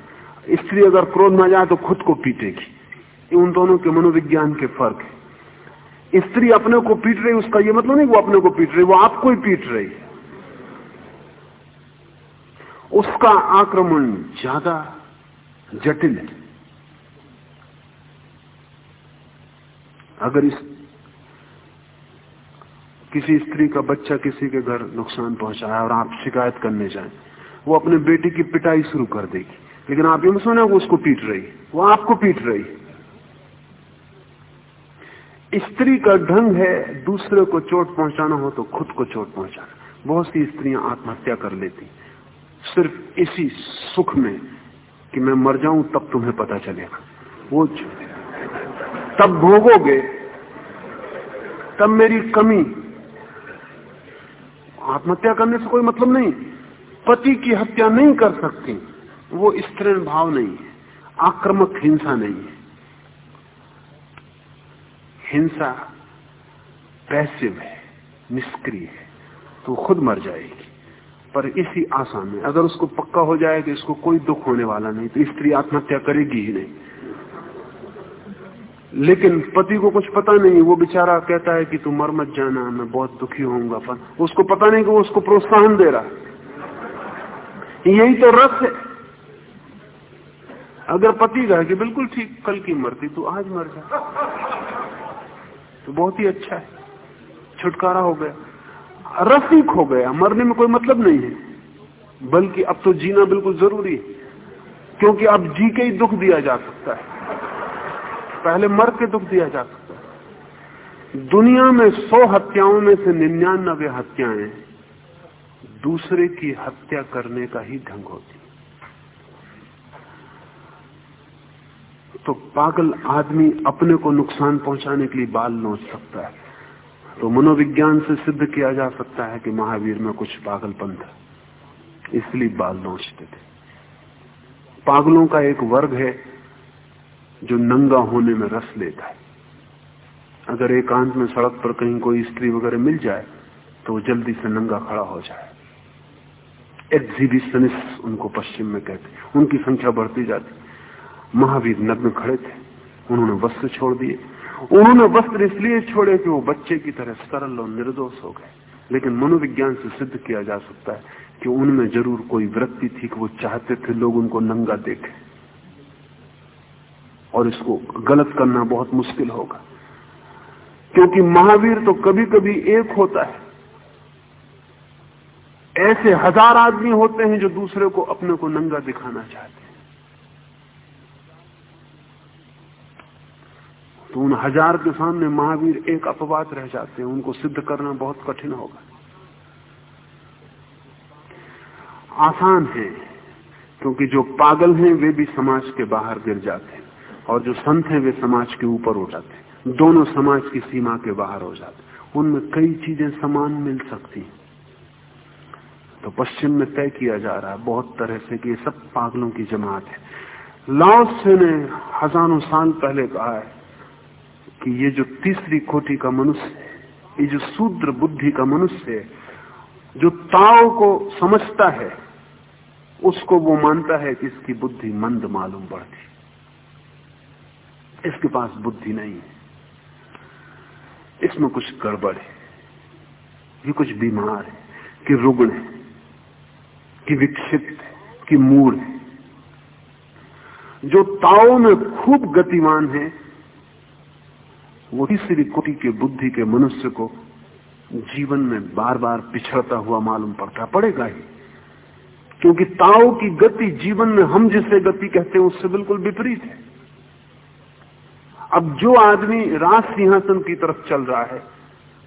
स्त्री अगर क्रोध में आ जाए तो खुद को पीटेगी। उन दोनों के मनोविज्ञान के फ़र्क है। स्त्री अपने को पीट रही, उसका यह मतलब नहीं, वो अपने को पीट रही, वो आपको ही पीट रही। उसका आक्रमण ज़्यादा जटिल है। अगर इस किसी स्त्री का बच्चा किसी के घर नुकसान पहुँचाया और आप शिकायत करने जाए, वो अपने बेटी की पिटाई शुरू कर देगी। लेकिन आप ये सुना, वो उसको पीट रही, वो आपको पीट रही। स्त्री का ढंग है, दूसरे को चोट पहुंचाना हो तो खुद को चोट पहुंचाना। बहुत सी स्त्रियाँ आत्महत्या कर लेती। सिर्फ़ इसी सुख में कि मैं मर जाऊँ, तब तुम्हें पता चलेगा। वो तब भोगोगे, तब मेरी कमी। आत्महत्या करने से कोई मतलब नहीं। पति की हत्या नहीं कर सकती। वो स्त्रीण भाव नहीं है। आक्रमक हिंसा नहीं है। हिंसा, पैसिव है, निष्क्रिय है तो खुद मर जाएगी। पर इसी आशा में, अगर उसको पक्का हो जाए कि इसको कोई दुख होने वाला नहीं तो स्त्री आत्महत्या करेगी ही नहीं। लेकिन पति को कुछ पता नहीं, वो बेचारा कहता है कि तू मर मत जाना, मैं बहुत दुखी होऊँगा, पर उसको पता नहीं कि वो उसको प्रोत्साहन दे रहा यही तो रस है। अगर पति कहे कि बिल्कुल ठीक, कल की मरती तू आज मर जा। तो बहुत ही अच्छा है। छुटकारा हो गया। रसिक हो गया। मरने में कोई मतलब नहीं है। बल्कि अब तो जीना बिल्कुल ज़रूरी है। क्योंकि अब जी के ही दुख दिया जा सकता है। पहले मर के दुख दिया जा सकता है। दुनिया में सौ हत्याओं में से निन्यानबे हत्याएँ दूसरे की हत्या करने का ही ढंग होती तो पागल आदमी अपने को नुकसान पहुँचाने के लिए बाल नोच सकता है। तो मनोविज्ञान से सिद्ध किया जा सकता है कि महावीर में कुछ पागलपन था, इसलिए बाल नोचते थे। पागलों का एक वर्ग है जो नंगा होने में रस लेता है। अगर एकांत में सड़क पर कहीं कोई स्त्री वगैरह मिल जाए तो वो जल्दी से नंगा खड़ा हो जाए। एग्जीबिशनिस्ट उनको पश्चिम में कहते उनकी संख्या बढ़ती जाती महावीर नग्न खड़े थे। उन्होंने वस्त्र छोड़ दिए। उन्होंने वस्त्र इसलिए छोड़े कि वो बच्चे की तरह सरल और निर्दोष हो गए। लेकिन मनोविज्ञान से सिद्ध किया जा सकता है कि उनमें ज़रूर कोई वृत्ति थी कि वो चाहते थे लोग उनको नंगा देखें। और इसको गलत करना बहुत मुश्किल होगा। क्योंकि महावीर तो कभी कभी एक होता है। ऐसे हज़ार आदमी होते हैं जो दूसरे को अपने को नंगा दिखाना चाहते हैं। तो उन हज़ार के सामने महावीर एक अपवाद रह जाते हैं, उनको सिद्ध करना बहुत कठिन होगा। आसान है, क्योंकि जो पागल हैं, वे भी समाज के बाहर गिर जाते हैं, और जो संत हैं, वे समाज के ऊपर हो जाते हैं। दोनों समाज की सीमा के बाहर हो जाते हैं। उनमें कई चीज़ें समान मिल सकती तो पश्चिम में तय किया जा रहा है बहुत तरह से कि ये सब पागलों की जमात है। लाओसे ने हज़ारों साल पहले कहा है कि ये जो तीसरी कोटि का मनुष्य है, ये जो शूद्र बुद्धि का मनुष्य है, जो ताव को समझता है, उसको वो मानता है कि इसकी बुद्धि मंद मालूम पड़ती। इसके पास बुद्धि नहीं है। इसमें कुछ गड़बड़ है। ये कुछ बीमार है कि रुग्ण है, कि विक्षिप्त है, कि मूड है। जो ताओ में खूब गतिमान है वो तीसरी कोटि के बुद्धि के मनुष्य को जीवन में बार बार पिछड़ता हुआ मालूम पड़ता पड़ेगा ही। क्योंकि ताओ की गति जीवन में हम जिसे गति कहते हैं, उससे बिल्कुल विपरीत है। अब जो आदमी राज सिंहासन की तरफ़ चल रहा है,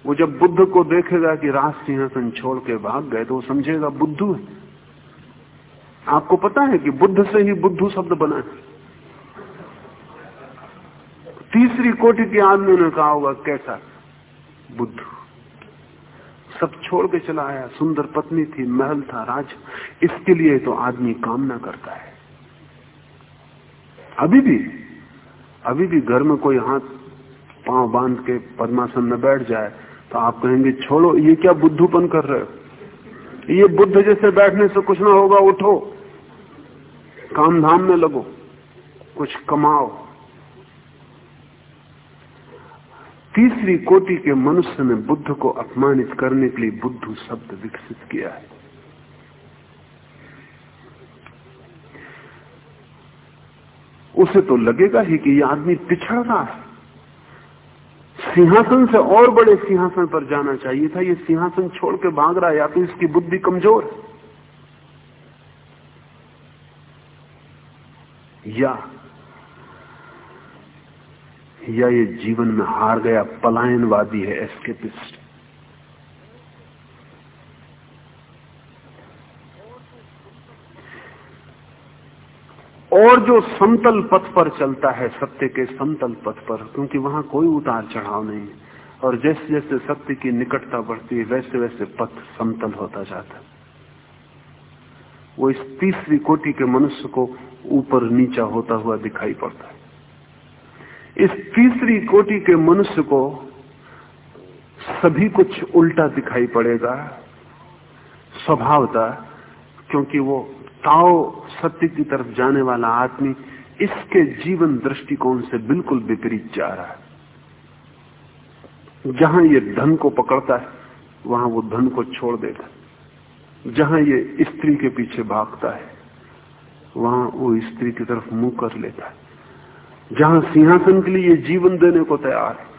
वो जब बुद्ध को देखेगा कि राज सिंहासन छोड़ के भाग गए तो वो समझेगा बुद्धू है। आपको पता है कि बुद्ध से ही बुद्धू शब्द बना है। तीसरी कोटि के आदमी ने कहा होगा, कैसा? बुद्ध। सब छोड़ के चला आया। सुंदर पत्नी थी, महल था, राज। इसके लिए तो आदमी कामना करता है। अभी भी अभी भी घर में कोई हाथ पाँव बाँध के पद्मासन में बैठ जाए तो आप कहेंगे, छोड़ो, ये क्या बुद्धूपन कर रहे हो? ये बुद्ध जैसे बैठने से कुछ ना होगा, उठो। काम धाम में लगो, कुछ कमाओ। तीसरी कोटि के मनुष्य ने बुद्ध को अपमानित करने के लिए बुद्धू शब्द विकसित किया है। उसे तो लगेगा ही कि यह आदमी पिछड़ रहा है। सिंहासन से और बड़े सिंहासन पर जाना चाहिए था। ये सिंहासन छोड़ के भाग रहा है, या तो इसकी बुद्धि कमज़ोर या या ये जीवन में हार गया पलायनवादी है एस्केपिस्ट और जो समतल पथ पर चलता है, सत्य के समतल पथ पर, क्योंकि वहाँ कोई उतार चढ़ाव नहीं है और जैसे जैसे सत्य की निकटता बढ़ती है वैसे वैसे पथ समतल होता जाता है। वो इस तीसरी कोटि के मनुष्य को ऊपर नीचा होता हुआ दिखाई पड़ता है। इस तीसरी कोटि के मनुष्य को सभी कुछ उल्टा दिखाई पड़ेगा। स्वभावता क्योंकि वो ताओ सत्य की तरफ़ जाने वाला आदमी, इसके जीवन दृष्टिकोण से बिल्कुल विपरीत जा रहा है। जहाँ ये धन को पकड़ता है, वहाँ वो धन को छोड़ देता जहाँ ये स्त्री के पीछे भागता है, वहाँ वो स्त्री की तरफ़ मुँह कर लेता है। जहाँ सिंहासन के लिए जीवन देने को तैयार है।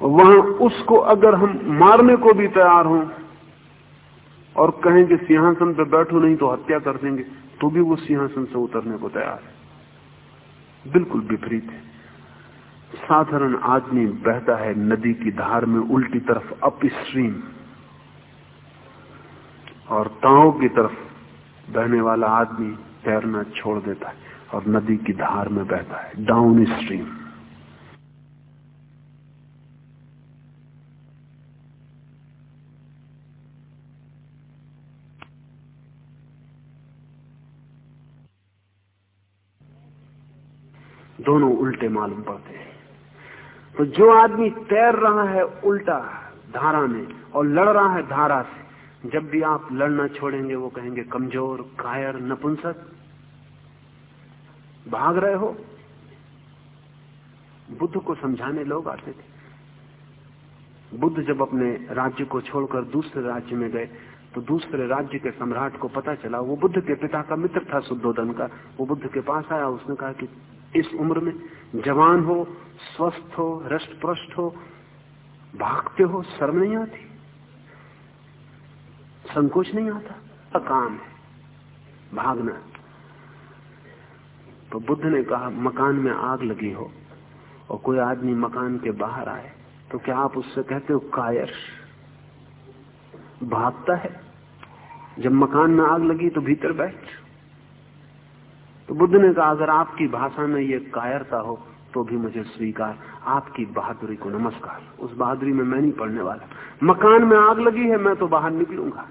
वहाँ उसको अगर हम मारने को भी तैयार हों और कहें कि सिंहासन पे बैठो नहीं तो हत्या कर देंगे तो भी वो सिंहासन से उतरने को तैयार है। बिल्कुल विपरीत है। साधारण आदमी बहता है नदी की धार में उल्टी तरफ़ अप स्ट्रीम और ताओ की तरफ़ बहने वाला आदमी तैरना छोड़ देता है। और नदी की धार में बहता है डाउन स्ट्रीम दोनों उल्टे मालूम पड़ते हैं। तो जो आदमी तैर रहा है उल्टा धारा में और लड़ रहा है धारा से, जब भी आप लड़ना छोड़ेंगे, वो कहेंगे, कमज़ोर, कायर, नपुंसक। भाग रहे हो। बुद्ध को समझाने लोग आते थे। बुद्ध जब अपने राज्य को छोड़कर दूसरे राज्य में गए तो दूसरे राज्य के सम्राट को पता चला, वो बुद्ध के पिता का मित्र था सुद्धोधन का। वो बुद्ध के पास आया, उसने कहा कि इस उम्र में जवान हो, स्वस्थ हो रष्ट पृष्ठ हो, भागते हो, शर्म नहीं आती। संकोच नहीं आता। काम है। भागना तो बुद्ध ने कहा, मकान में आग लगी हो और कोई आदमी मकान के बाहर आए तो क्या आप उससे कहते हो कायर भागता है। जब मकान में आग लगी तो भीतर बैठ। तो बुद्ध ने कहा, अगर आपकी भाषा में ये कायरता हो तो भी मुझे स्वीकार। आपकी बहादुरी को नमस्कार। उस बहादुरी में मैं नहीं पढ़ने वाला। मकान में आग लगी है, मैं तो बाहर निकलूँगा।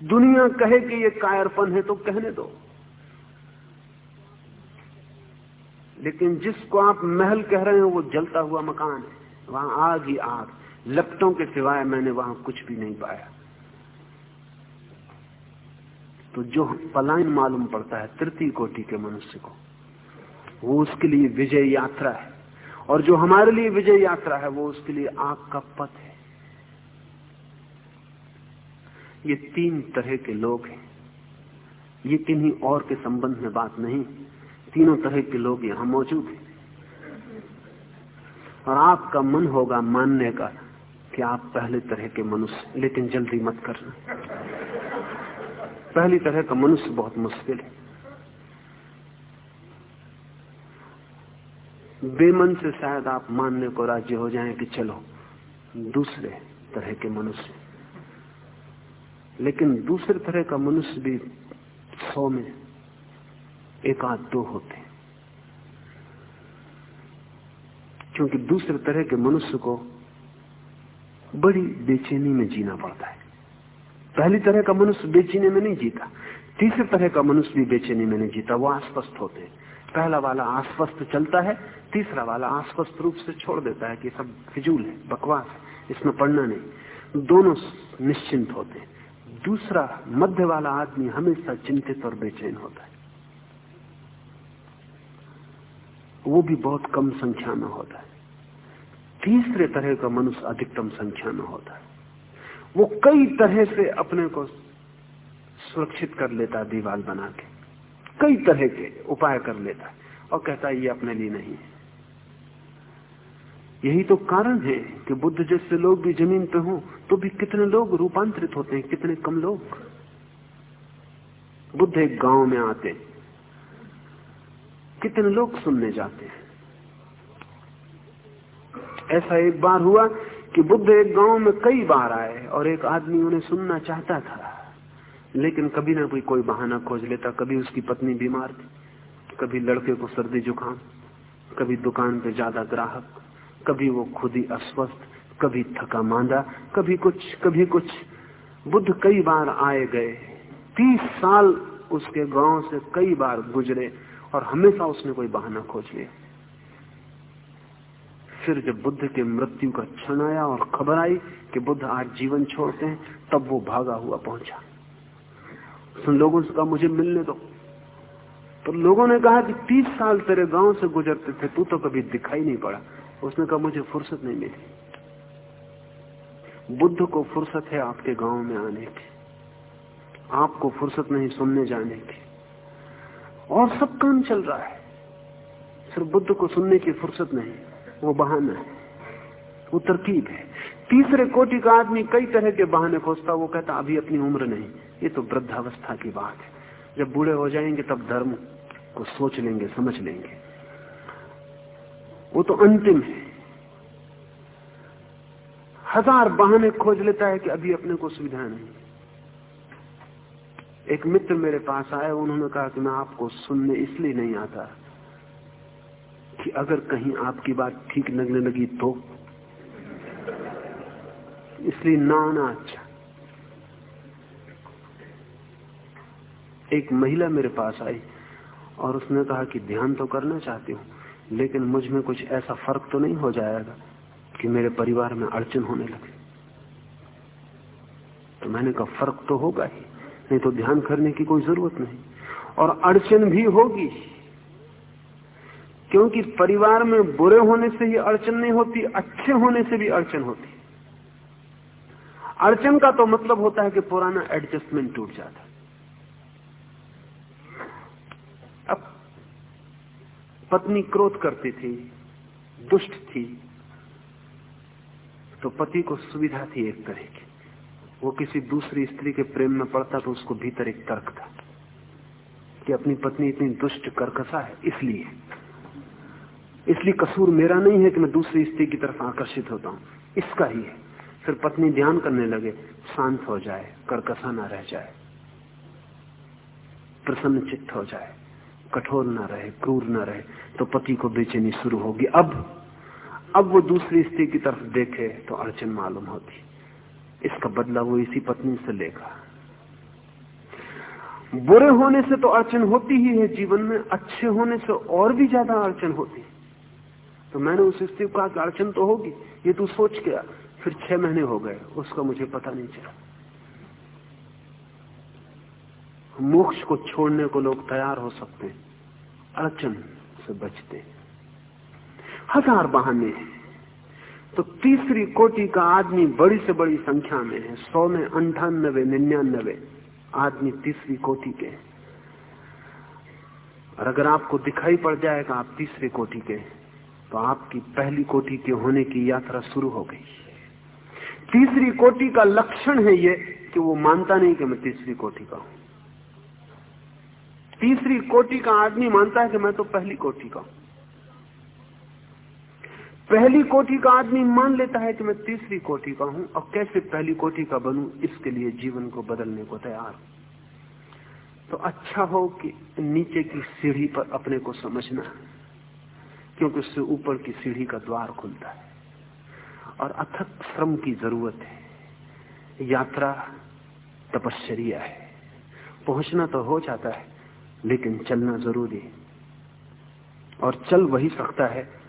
दुनिया कहे कि ये कायरपन है तो कहने दो। लेकिन जिसको आप महल कह रहे हैं, वो जलता हुआ मकान है। वहाँ आग ही आग। लपटों के सिवाय मैंने वहाँ कुछ भी नहीं पाया। तो जो पलायन मालूम पड़ता है, तृतीय कोटि के मनुष्य को, वो उसके लिए विजय यात्रा है। और जो हमारे लिए विजय यात्रा है, वो उसके लिए आग का पथ है। ये तीन तरह के लोग हैं। ये किन्हीं और के संबंध में बात नहीं। तीनों तरह के लोग यहाँ मौजूद हैं। और आपका मन होगा मानने का कि आप पहले तरह के मनुष्य, लेकिन जल्दी मत करना। पहली तरह का मनुष्य बहुत मुश्किल है। बेमन से शायद आप मानने को राज्य हो जाएँ कि चलो, दूसरे तरह के मनुष्य। लेकिन दूसरे तरह का मनुष्य भी सौ में एक आध दो होते क्योंकि दूसरे तरह के मनुष्य को बड़ी बेचैनी में जीना पड़ता है। पहली तरह का मनुष्य बेचैनी में नहीं जीता। तीसरे तरह का मनुष्य भी बेचैनी में नहीं जीता। वो आश्वस्त होते हैं। पहला वाला आश्वस्त चलता है, तीसरा वाला आश्वस्त रूप से छोड़ देता है कि सब फिजूल है, बकवास है, इसमें पढ़ना नहीं। दोनों निश्चिंत होते हैं। दूसरा मध्य वाला आदमी हमेशा चिंतित और बेचैन होता है। वो भी बहुत कम संख्या में होता है। तीसरे तरह का मनुष्य अधिकतम संख्या में होता है। वो कई तरह से अपने को सुरक्षित कर लेता है दीवार बना के। कई तरह के उपाय कर लेता है और कहता है, ये अपने लिए नहीं है। यही तो कारण है कि बुद्ध जैसे लोग भी ज़मीन पे हों तो भी कितने लोग रूपांतरित होते हैं, कितने कम लोग। बुद्ध एक गाँव में आते कितने लोग सुनने जाते हैं? ऐसा एक बार हुआ कि बुद्ध एक गाँव में कई बार आए और एक आदमी उन्हें सुनना चाहता था, लेकिन कभी ना कोई कोई बहाना खोज लेता, कभी उसकी पत्नी बीमार थी, कभी लड़के को सर्दी जुकाम, कभी दुकान पे ज़्यादा ग्राहक, कभी वो खुद ही अस्वस्थ, कभी थका मांदा, कभी कुछ कभी कुछ। बुद्ध कई बार आए गए, तीस साल उसके गाँव से कई बार गुजरे और हमेशा उसने कोई बहाना खोज लिया। फिर जब बुद्ध के मृत्यु का क्षण आया और खबर आई कि बुद्ध आज जीवन छोड़ते हैं, तब वो भागा हुआ पहुँचा। सुन लोगों से कहा, मुझे मिलने दो। तो लोगों ने कहा कि तीस साल तेरे गाँव से गुजरते थे, तू तो कभी दिखाई नहीं पड़ा। उसने कहा, मुझे फुर्सत नहीं मिली। बुद्ध को फुर्सत है आपके गाँव में आने की। आपको फुर्सत नहीं सुनने जाने की। और सब काम चल रहा है। सिर्फ़ बुद्ध को सुनने की फुर्सत नहीं, वो बहाना है। वो तरकीब है। तीसरे कोटि का आदमी कई तरह के बहाने खोजता, वो कहता, अभी अपनी उम्र नहीं। ये तो वृद्धावस्था की बात है। जब बूढ़े हो जाएँगे, तब धर्म को सोच लेंगे, समझ लेंगे। वो तो अंतिम है। हज़ार बहाने खोज लेता है कि अभी अपने को सुविधा नहीं। एक मित्र मेरे पास आए उन्होंने कहा कि मैं आपको सुनने इसलिए नहीं आता कि अगर कहीं आपकी बात ठीक लगने लगी तो। इसलिए ना आना अच्छा। एक महिला मेरे पास आई और उसने कहा कि ध्यान तो करना चाहती हूँ, लेकिन मुझमें कुछ ऐसा फ़र्क तो नहीं हो जाएगा कि मेरे परिवार में अड़चन होने लगे। तो मैंने कहा, फ़र्क तो होगा ही। नहीं तो ध्यान करने की कोई ज़रूरत नहीं। और अड़चन भी होगी। क्योंकि परिवार में बुरे होने से ही अड़चन नहीं होती, अच्छे होने से भी अड़चन होती। अड़चन का तो मतलब होता है कि पुराना एडजस्टमेंट टूट जाता अब पत्नी क्रोध करती थी, दुष्ट थी तो पति को सुविधा थी एक तरह की। वो किसी दूसरी स्त्री के प्रेम में पड़ता तो उसको भीतर एक तर्क था कि अपनी पत्नी इतनी दुष्ट करकसा है, इसलिए। इसलिए कसूर मेरा नहीं है कि मैं दूसरी स्त्री की तरफ़ आकर्षित होता हूँ। इसका ही है। फिर पत्नी ध्यान करने लगे, शांत हो जाए करकसा ना रह जाए, प्रसन्न चित्त हो जाए, कठोर ना रहे, क्रूर ना रहे तो पति को बेचैनी शुरू होगी। अब अब वो दूसरी स्त्री की तरफ़ देखे तो अड़चन मालूम होती। इसका बदला वो इसी पत्नी से लेगा। बुरे होने से तो अड़चन होती ही है, जीवन में अच्छे होने से और भी ज़्यादा अड़चन होती है। तो मैंने उस स्त्री को कहा अड़चन तो होगी, ये तू सोच गया फिर छह महीने हो गए, उसका मुझे पता नहीं चला। मोक्ष को छोड़ने को लोग तैयार हो सकते हैं, अड़चन से बचते हज़ार बहाने तो तीसरी कोटि का आदमी बड़ी से बड़ी संख्या में है, सौ में अंठानबे, निन्यानबे आदमी तीसरी कोटि के और अगर आपको दिखाई पड़ जाएगा आप तीसरी कोटि के तो आपकी पहली कोटि के होने की यात्रा शुरू हो गई। तीसरी कोटि का लक्षण है ये कि वो मानता नहीं कि मैं तीसरी कोटि का हूँ। तीसरी कोटि का आदमी मानता है कि मैं तो पहली कोटि का हूँ। पहली कोटि का आदमी मान लेता है कि मैं तीसरी कोटि का हूँ और कैसे पहली कोटि का बनूं? इसके लिए जीवन को बदलने को तैयार तो अच्छा हो कि नीचे की सीढ़ी पर अपने को समझना क्योंकि उससे ऊपर की सीढ़ी का द्वार खुलता है। और अथक श्रम की ज़रूरत है। यात्रा तपश्चर्या है। पहुँचना तो हो जाता है, लेकिन चलना ज़रूरी है। और चल वही सकता है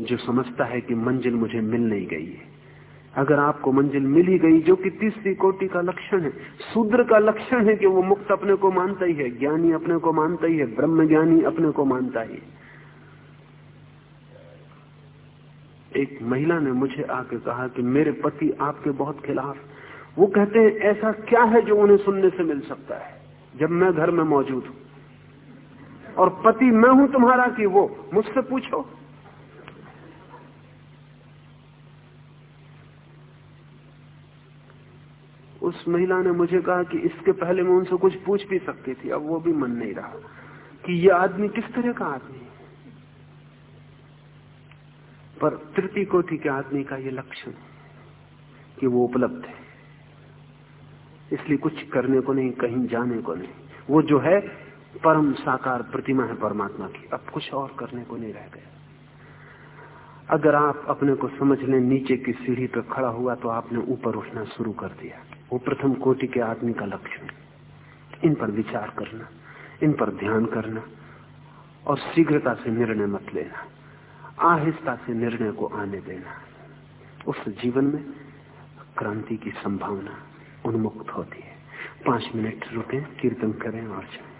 जो समझता है कि मंजिल मुझे मिल नहीं गई है। अगर आपको मंजिल मिल ही गई, जो कि तीसरी कोटि का लक्षण है, शूद्र का लक्षण है कि वो मुक्त अपने को मानता ही है, ज्ञानी अपने को मानता ही है ब्रह्म ज्ञानी अपने को मानता ही एक महिला ने मुझे आके कहा कि मेरे पति आपके बहुत खिलाफ वो कहते हैं, ऐसा क्या है जो उन्हें सुनने से मिल सकता है, जब मैं घर में मौजूद हूँ? और पति मैं हूँ तुम्हारा कि वो मुझसे पूछो? उस महिला ने मुझे कहा कि इसके पहले मैं उनसे कुछ पूछ भी सकती थी, अब वो भी मन नहीं रहा कि ये आदमी किस तरह का आदमी पर तृतीय कोटि के आदमी का ये लक्षण कि वो उपलब्ध है। इसलिए कुछ करने को नहीं, कहीं जाने को नहीं। वो जो है, परम साकार प्रतिमा है परमात्मा की। अब कुछ और करने को नहीं रह गया। अगर आप अपने को समझ लें, नीचे की सीढ़ी पर खड़ा हुआ तो आपने ऊपर उठना शुरू कर दिया। वो प्रथम कोटि के आदमी का लक्षण इन पर विचार करना, इन पर ध्यान करना और शीघ्रता से निर्णय मत लेना, आहिस्ता से निर्णय को आने देना। उस जीवन में क्रांति की संभावना उन्मुक्त होती है। पाँच मिनट रुके, कीर्तन करें और जाए।